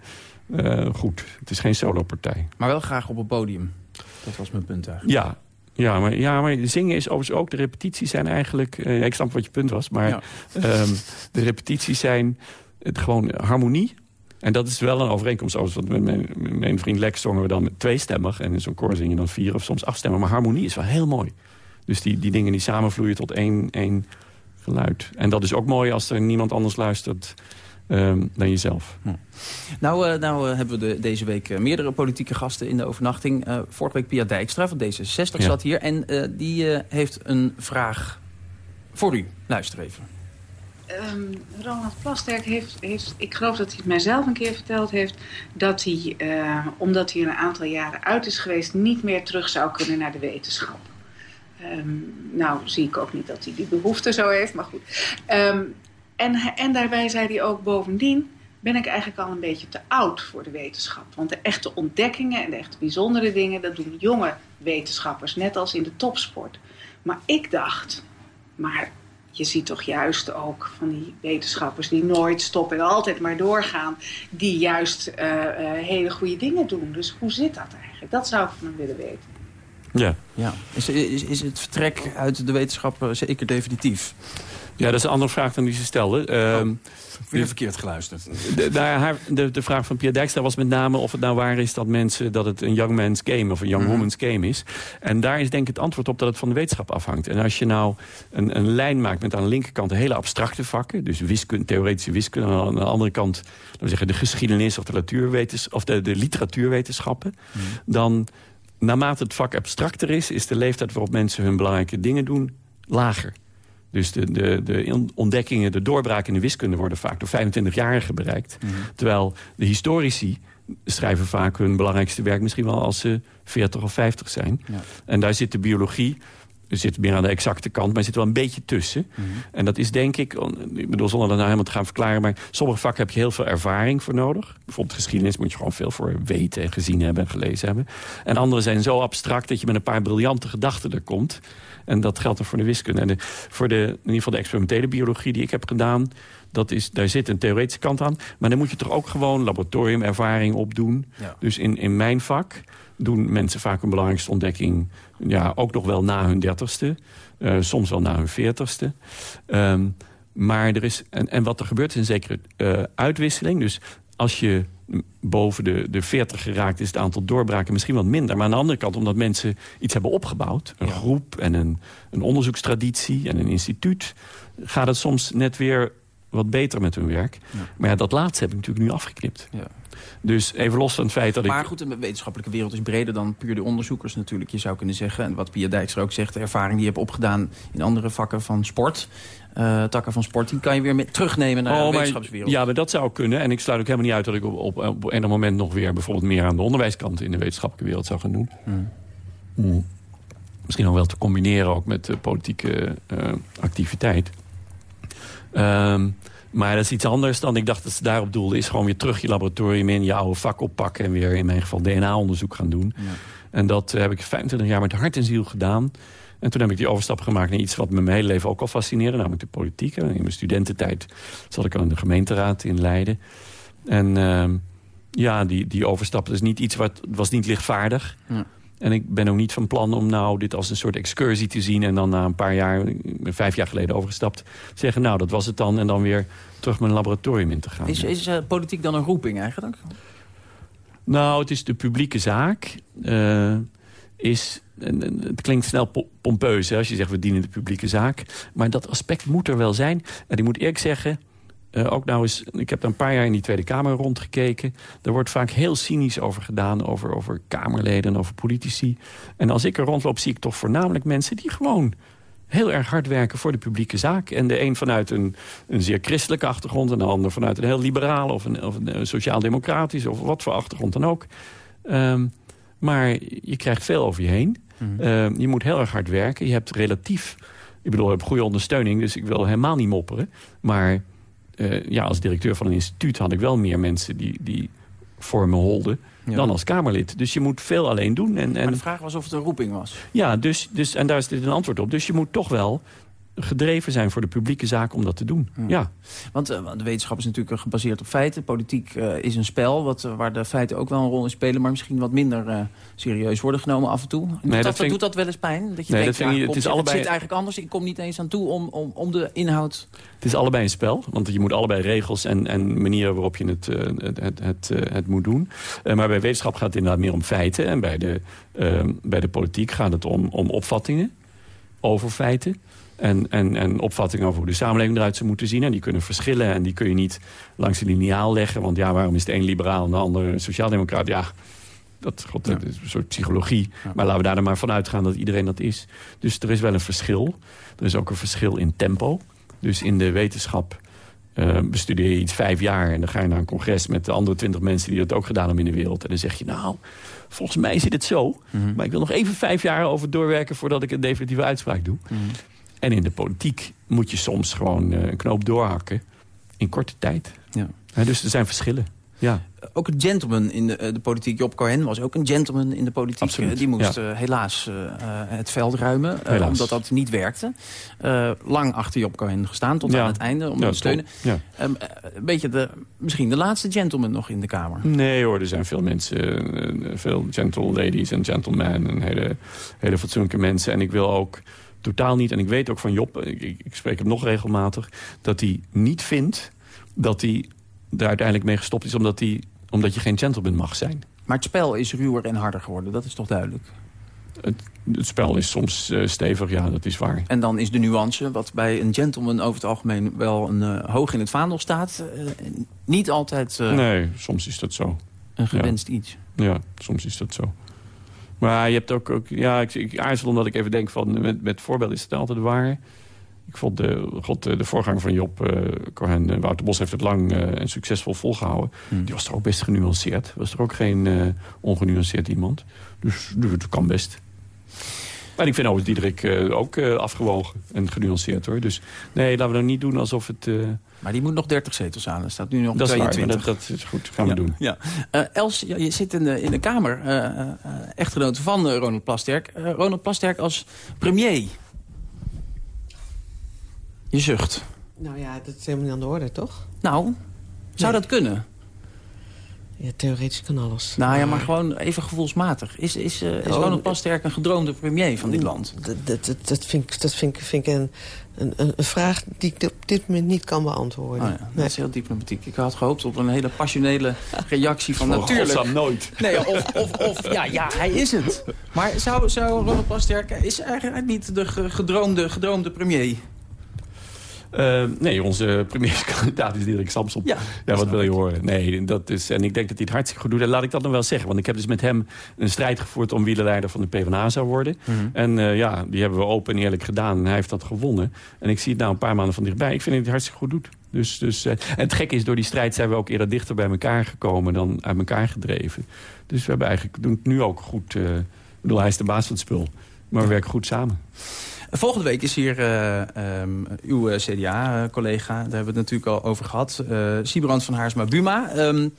Speaker 4: uh, goed. Het is geen solopartij.
Speaker 3: Maar wel graag op het podium. Dat was mijn punt eigenlijk.
Speaker 4: Ja, ja, maar, ja, maar zingen is overigens ook... De repetities zijn eigenlijk... Uh, ik snap wat je punt was, maar ja. um, de repetities zijn het gewoon harmonie. En dat is wel een overeenkomst. Want met mijn, met mijn vriend Lex zongen we dan tweestemmig. En in zo'n koor zing je dan vier of soms afstemmen. Maar harmonie is wel heel mooi. Dus die, die dingen die samenvloeien tot één, één geluid. En dat is ook mooi als er niemand anders luistert... Um, dan jezelf.
Speaker 3: Hm. Nou, uh, nou uh, hebben we de, deze week uh, meerdere politieke gasten in de overnachting. vorige week Pia Dijkstra van D66 ja. zat hier. En die heeft een vraag voor u. Luister even.
Speaker 7: Um, Ronald Plasterk heeft, heeft, ik geloof dat hij het mijzelf een keer verteld heeft... dat hij, omdat hij een aantal jaren uit is geweest... niet meer terug zou kunnen naar de wetenschap. Um, nou, zie ik ook niet dat hij die behoefte zo heeft, maar goed. Um, en, en daarbij zei hij ook bovendien ben ik eigenlijk al een beetje te oud voor de wetenschap. Want de echte ontdekkingen en de echte bijzondere dingen... dat doen jonge wetenschappers, net als in de topsport. Maar ik dacht, maar je ziet toch juist ook van die wetenschappers... die nooit stoppen en altijd maar doorgaan... die juist uh, uh, hele goede dingen doen. Dus hoe zit dat eigenlijk? Dat zou ik van hem willen weten.
Speaker 4: Ja.
Speaker 3: ja. Is, is, is het vertrek uit de wetenschap zeker definitief?
Speaker 4: Ja, dat is een andere vraag dan die ze stelde.
Speaker 3: Oh, uh, weer verkeerd geluisterd.
Speaker 4: De, de, haar, de, de vraag van Pierre Dijkstra was met name of het nou waar is dat mensen dat het een young man's game of een young mm. woman's game is. En daar is denk ik het antwoord op dat het van de wetenschap afhangt. En als je nou een, een lijn maakt met aan de linkerkant hele abstracte vakken, dus wiskunde, theoretische wiskunde, en aan de andere kant laten we zeggen, de geschiedenis of de, of de, de literatuurwetenschappen, mm. dan naarmate het vak abstracter is, is de leeftijd waarop mensen hun belangrijke dingen doen lager. Dus de, de, de ontdekkingen, de doorbraken in de wiskunde... worden vaak door 25-jarigen bereikt. Mm -hmm. Terwijl de historici schrijven vaak hun belangrijkste werk... misschien wel als ze 40 of 50 zijn. Ja. En daar zit de biologie... Zit meer aan de exacte kant, maar zit wel een beetje tussen. Mm -hmm. En dat is denk ik, ik bedoel zonder dat nou helemaal te gaan verklaren... maar sommige vakken heb je heel veel ervaring voor nodig. Bijvoorbeeld geschiedenis moet je gewoon veel voor weten en gezien hebben en gelezen hebben. En andere zijn zo abstract dat je met een paar briljante gedachten er komt... En dat geldt dan voor de wiskunde. En de, voor de, in ieder geval de experimentele biologie die ik heb gedaan... Dat is, daar zit een theoretische kant aan. Maar dan moet je toch ook gewoon laboratoriumervaring opdoen. Ja. Dus in, in mijn vak doen mensen vaak hun belangrijkste ontdekking... Ja, ook nog wel na hun dertigste. Uh, soms wel na hun veertigste. Um, maar er is, en, en wat er gebeurt is een zekere uh, uitwisseling. Dus als je boven de, de 40 geraakt is het aantal doorbraken misschien wat minder. Maar aan de andere kant, omdat mensen iets hebben opgebouwd... een ja. groep en een, een onderzoekstraditie en een instituut... gaat het soms net weer wat beter met hun werk. Maar ja, dat laatste heb ik natuurlijk nu afgeknipt.
Speaker 3: Ja.
Speaker 4: Dus even los van het feit dat
Speaker 3: Maar
Speaker 4: ik...
Speaker 3: goed, de wetenschappelijke wereld is breder dan puur de onderzoekers natuurlijk. Je zou kunnen zeggen, en wat Pia Dijkstra ook zegt... de ervaring die je hebt opgedaan in andere vakken van sport... eh, takken van sport, die kan je weer mee terugnemen naar de
Speaker 4: Oh, maar,
Speaker 3: wetenschapswereld.
Speaker 4: ja, maar dat zou kunnen. En ik sluit ook helemaal niet uit dat ik op, op, op een moment nog weer... bijvoorbeeld meer aan de onderwijskant in de wetenschappelijke wereld zou gaan doen. Hmm. Misschien ook wel te combineren ook met politieke eh, activiteit. Ehm, maar dat is iets anders dan ik dacht dat ze daarop doelde. Is gewoon weer terug je laboratorium in, je oude vak oppakken... en weer in mijn geval DNA-onderzoek gaan doen. En dat eh, heb ik 25 jaar met hart en ziel gedaan. En toen heb ik die overstap gemaakt naar iets wat me mijn hele leven ook al fascineerde. Namelijk de politiek. En In mijn studententijd zat ik al in de gemeenteraad in Leiden. En ehm, ja, die, die overstap is niet iets wat was niet lichtvaardig.
Speaker 3: Ja.
Speaker 4: En ik ben ook niet van plan om nou dit als een soort excursie te zien... en dan na een paar jaar, vijf jaar geleden overgestapt... zeggen, nou, dat was het dan, en dan weer terug mijn laboratorium in te gaan.
Speaker 3: Is, is eh, politiek dan een roeping eigenlijk?
Speaker 4: Nou, het is de publieke zaak. eh, is, en- het klinkt snel po- pompeus hè, als je zegt we dienen de publieke zaak. Maar dat aspect moet er wel zijn. En ik moet eerlijk zeggen, eh, ook nou eens, ik heb daar een paar jaar in die Tweede Kamer rondgekeken. Er wordt vaak heel cynisch over gedaan, over, over Kamerleden, over politici. En als ik er rondloop, zie ik toch voornamelijk mensen die gewoon heel erg hard werken voor de publieke zaak. En de een vanuit een, een zeer christelijke achtergrond... en de ander vanuit een heel liberale of een, of een sociaal-democratisch... of wat voor achtergrond dan ook. Ehm, maar je krijgt veel over je heen. Ehm, je moet heel erg hard werken. Je hebt relatief... Ik bedoel, je hebt goede ondersteuning, dus ik wil helemaal niet mopperen. Maar eh, ja, als directeur van een instituut had ik wel meer mensen... die, die voor me holden
Speaker 3: Ja.
Speaker 4: dan als Kamerlid. Dus je moet veel alleen doen. En,
Speaker 3: Maar
Speaker 4: en
Speaker 3: de vraag was of het een roeping was.
Speaker 4: ja, dus, dus, en daar is dit een antwoord op. Dus je moet toch wel gedreven zijn voor de publieke zaak om dat te doen. Ja.
Speaker 3: Want eh, de wetenschap is natuurlijk gebaseerd op feiten. Politiek eh, is een spel wat, eh, waar de feiten ook wel een rol in spelen... maar misschien wat minder eh, serieus worden genomen af en toe. Doet,
Speaker 4: dat
Speaker 3: dat,
Speaker 4: vind
Speaker 3: doet dat wel eens pijn? Dat je
Speaker 4: Nee,
Speaker 3: denkt,
Speaker 4: dat vind niet. Het is allebei-
Speaker 3: zit eigenlijk anders. Ik kom niet eens aan toe om, om, om de inhoud...
Speaker 4: Het is allebei een spel, want je moet allebei regels en, en manieren waarop je het, eh, het, het, het, eh, het moet doen. Eh, maar bij wetenschap gaat het inderdaad meer om feiten. En bij de, eh, bij de politiek gaat het om, om opvattingen over feiten. En, en, en opvattingen over hoe de samenleving eruit zou moeten zien. En die kunnen verschillen en die kun je niet langs een lineaal leggen. Want ja, waarom is de een liberaal en de ander sociaaldemocraat? Ja, dat, god, dat is een soort psychologie. Maar laten we daar dan maar van uitgaan dat iedereen dat is. Dus er is wel een verschil. Er is ook een verschil in tempo. Dus in de wetenschap eh, bestudeer je iets vijf jaar... en dan ga je naar een congres met de andere twintig mensen... die dat ook gedaan hebben in de wereld. En dan zeg je, nou, volgens mij zit het zo. Maar ik wil nog even vijf jaar over doorwerken... voordat ik een definitieve uitspraak doe. En in de politiek moet je soms gewoon eh, een knoop doorhakken... in korte tijd.
Speaker 3: Ja.
Speaker 4: Dus er zijn verschillen. Ja.
Speaker 3: Ook een gentleman in de, eh, de politiek. Job Cohen was ook een gentleman in de politiek.
Speaker 4: Absoluut,
Speaker 3: Eh, die moest
Speaker 4: ja.
Speaker 3: helaas het veld ruimen. omdat dat niet werkte. Lang achter Job Cohen gestaan. Tot
Speaker 4: Ja.
Speaker 3: aan het einde. Om
Speaker 4: Ja,
Speaker 3: hem te steunen. eh, een beetje de, misschien de laatste gentleman nog in de Kamer.
Speaker 4: Nee hoor, er zijn veel mensen, veel gentle ladies en gentlemen en hele, hele fatsoenlijke mensen. En ik wil ook totaal niet, en ik weet ook van Job, ik, ik spreek hem nog regelmatig, dat hij niet vindt dat hij er uiteindelijk mee gestopt is omdat, hij, omdat je geen gentleman mag zijn.
Speaker 3: Maar het spel is ruwer en harder geworden. Dat is toch duidelijk.
Speaker 4: Het, het spel is soms eh, stevig, ja, dat is waar.
Speaker 3: En dan is de nuance, wat bij een gentleman over het algemeen wel een, eh, hoog in het vaandel staat... eh, niet altijd
Speaker 4: Nee, soms is dat zo.
Speaker 3: een gewenst iets.
Speaker 4: Ja, soms is dat zo. Maar je hebt ook... ook ja, ik, ik aarzel omdat ik even denk van... met, met voorbeeld is het altijd waar. Ik vond de, God, de, voorganger van Job eh Cohen, eh, Wouter Bos, heeft het lang eh, en succesvol volgehouden. Die was toch ook best genuanceerd. Was er ook geen ongenuanceerd iemand. Dus dus het kan best. En ik vind Owens Diederik eh, ook eh, afgewogen en genuanceerd hoor. Dus nee, laten we dan niet doen alsof het... eh,
Speaker 3: Maar die moet nog 30 zetels aan. Er staat nu nog
Speaker 4: dat is waar, maar
Speaker 3: 22.
Speaker 4: dat, dat is goed. gaan we
Speaker 3: ja,
Speaker 4: doen.
Speaker 3: Ja. Eh, Els, ja, je zit in de, in de Kamer, eh eh, eh, echtgenote van Ronald Plasterk. Ronald Plasterk als premier. Je zucht.
Speaker 5: Nou ja, dat is helemaal niet aan de orde, toch?
Speaker 3: Nou, zou
Speaker 5: Nee.
Speaker 3: dat kunnen?
Speaker 5: Ja, theoretisch kan alles.
Speaker 3: Nou ja, maar gewoon even gevoelsmatig. Is, is, eh, is
Speaker 5: Oh,
Speaker 3: Ronald Plasterk een gedroomde premier van dit land?
Speaker 5: Dat, dat, dat, vind ik, dat vind ik, vind ik een, een, een vraag die ik op dit moment niet kan beantwoorden.
Speaker 3: Oh ja, dat
Speaker 5: Nee.
Speaker 3: is heel diplomatiek. Ik had gehoopt op een hele passionele reactie van *laughs* natuurlijk.
Speaker 4: Godsnaam nooit.
Speaker 3: Nee, of, of, of ja, ja, hij is het. Maar zou, zou Ronald Plasterk... is eigenlijk niet de ge- gedroomde, gedroomde premier?
Speaker 4: Uh, nee, onze premierskandidaat is Dirk Samson.
Speaker 3: Ja,
Speaker 4: ja wat wil je horen? Nee, dat is, en ik denk dat hij het hartstikke goed doet. En laat ik dat nog wel zeggen. Want ik heb dus met hem een strijd gevoerd... om wielerleider van de PvdA zou worden.
Speaker 3: Mhm.
Speaker 4: En uh, ja, die hebben we open en eerlijk gedaan. En hij heeft dat gewonnen. En ik zie het nou een paar maanden van dichtbij. Ik vind dat hij het hartstikke goed doet. Dus, dus, uh, en het gekke is, door die strijd zijn we ook eerder dichter bij elkaar gekomen... dan uit elkaar gedreven. Dus we hebben eigenlijk, doen het nu ook goed... Uh, ik bedoel, hij is de baas van het spul. Maar we werken goed samen.
Speaker 3: Volgende week is hier uh, um, uw CDA-collega, daar hebben we het natuurlijk al over gehad. Uh, Sibrand van Haarsma-Buma. Um,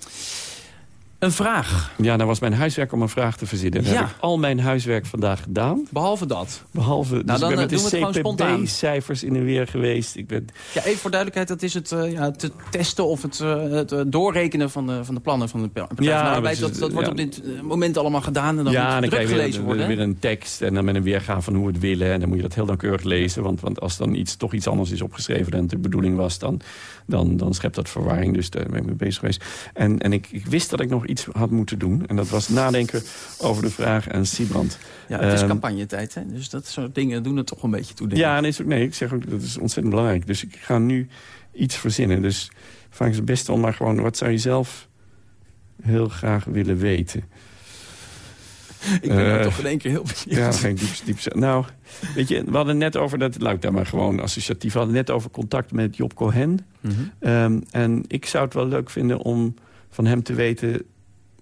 Speaker 3: een vraag.
Speaker 4: Ja, dat was mijn huiswerk om een vraag te verzinnen.
Speaker 3: Ja.
Speaker 4: heb ik al mijn huiswerk vandaag gedaan.
Speaker 3: Behalve dat.
Speaker 4: Behalve, dus
Speaker 3: dan,
Speaker 4: ik ben
Speaker 3: eh,
Speaker 4: met
Speaker 3: doen
Speaker 4: de. CPB-cijfers in de weer geweest. Ik ben,
Speaker 3: Ja, even voor duidelijkheid, dat is het, uh, ja, het testen of het, uh, het uh, doorrekenen van de, van de plannen van de Partij van de
Speaker 4: Ja,
Speaker 3: Arbeid.
Speaker 4: maar
Speaker 3: Dat, dat wordt
Speaker 4: ja.
Speaker 3: op dit eh, moment allemaal gedaan en dan
Speaker 4: ja,
Speaker 3: moet
Speaker 4: dan
Speaker 3: druk
Speaker 4: je
Speaker 3: gelezen
Speaker 4: weer,
Speaker 3: worden.
Speaker 4: weer een tekst en dan met een weergave van hoe we het willen. En dan moet je dat heel nauwkeurig lezen. Want, want als dan iets, toch iets anders is opgeschreven dan de bedoeling was... dan, dan, dan schept dat verwarring. Dus daar ben ik mee bezig geweest. En, en ik, ik wist dat ik nog iets had moeten doen. En dat was nadenken over de vraag aan Siebrand.
Speaker 3: Ja, het is
Speaker 4: Ehm,
Speaker 3: campagnetijd, hè? dus dat soort dingen doen het toch een beetje toe. denk.
Speaker 4: Ja, nee, ik zeg ook, dat is ontzettend belangrijk. Dus ik ga nu iets verzinnen. Dus vaak is het beste om maar gewoon... wat zou je zelf heel graag willen weten?
Speaker 3: ik ben er
Speaker 4: eh,
Speaker 3: toch in één keer heel benieuwd.
Speaker 4: Ja, geen diep, diep... Nou, weet je, we hadden net over... dat ik daar maar gewoon associatief... we hadden net over contact met Job Cohen.
Speaker 3: Mhm.
Speaker 4: Ehm, en ik zou het wel leuk vinden om van hem te weten...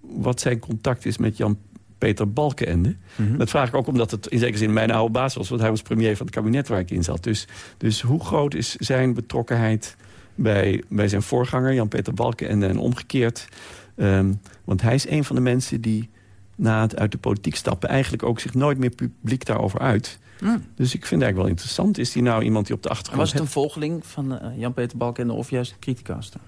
Speaker 4: wat zijn contact is met Jan-Peter Balkenende.
Speaker 3: Mhm.
Speaker 4: Dat vraag ik ook omdat het in zekere zin mijn oude baas was. Want hij was premier van het kabinet waar ik in zat. Dus, dus hoe groot is zijn betrokkenheid bij, bij zijn voorganger, Jan-Peter Balkenende, en omgekeerd? Ehm, want hij is een van de mensen die na het uit de politiek stappen... eigenlijk ook zich nooit meer publiek daarover uit.
Speaker 3: Mm.
Speaker 4: Dus ik vind het eigenlijk wel interessant. Is die nou iemand die op de achtergrond...
Speaker 3: was het een volgeling van eh, Jan-Peter Balkenende of juist een criticaster?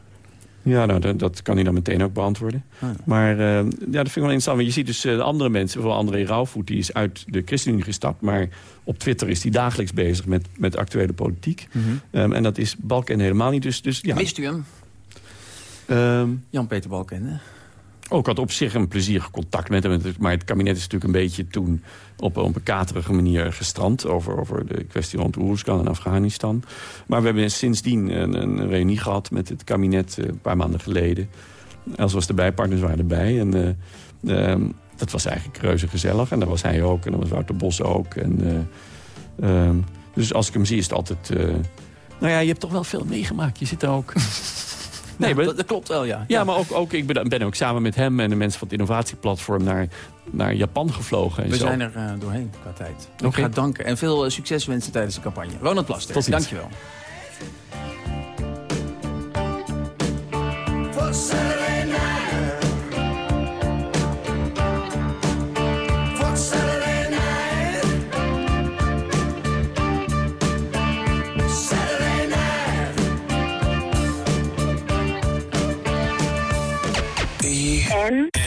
Speaker 4: Ja, nou, dat, dat kan hij dan meteen ook beantwoorden.
Speaker 3: Ah, ja.
Speaker 4: Maar eh, ja, dat vind ik wel interessant. Want je ziet dus eh, de andere mensen, vooral André Rauwvoet... die is uit de ChristenUnie gestapt. Maar op Twitter is hij dagelijks bezig met, met actuele politiek.
Speaker 3: Mhm.
Speaker 4: Ehm, en dat is Balken helemaal niet. Dus, dus ja,
Speaker 3: Mist u hem,
Speaker 4: ehm,
Speaker 3: Jan-Peter Balkenende?
Speaker 4: Ook had op zich een plezierig contact met hem. Maar het kabinet is natuurlijk een beetje toen op, op een katerige manier gestrand... Over, over de kwestie rond Oeruzkan en Afghanistan. Maar we hebben sindsdien een, een reunie gehad met het kabinet eh, een paar maanden geleden. Els was erbij, partners waren erbij. En eh, ehm, dat was eigenlijk reuze gezellig. En daar was hij ook en daar was Wouter Bos ook. En, eh, ehm, dus als ik hem zie is het altijd... nou ja, je hebt toch wel veel meegemaakt. Je zit daar ook... *laughs*
Speaker 3: Nee,
Speaker 4: maar-
Speaker 3: dat, dat klopt wel, ja.
Speaker 4: Ja, maar ook, ook, ik ben, ben ook samen met hem en de mensen van het innovatieplatform naar, naar Japan gevlogen. En
Speaker 3: We
Speaker 4: zo.
Speaker 3: zijn er eh, doorheen qua tijd. Ik
Speaker 4: Oké.
Speaker 3: ga danken en veel eh, succes wensen tijdens de campagne. Ronald Plaster,
Speaker 4: Tot ziens.
Speaker 3: dankjewel.
Speaker 8: men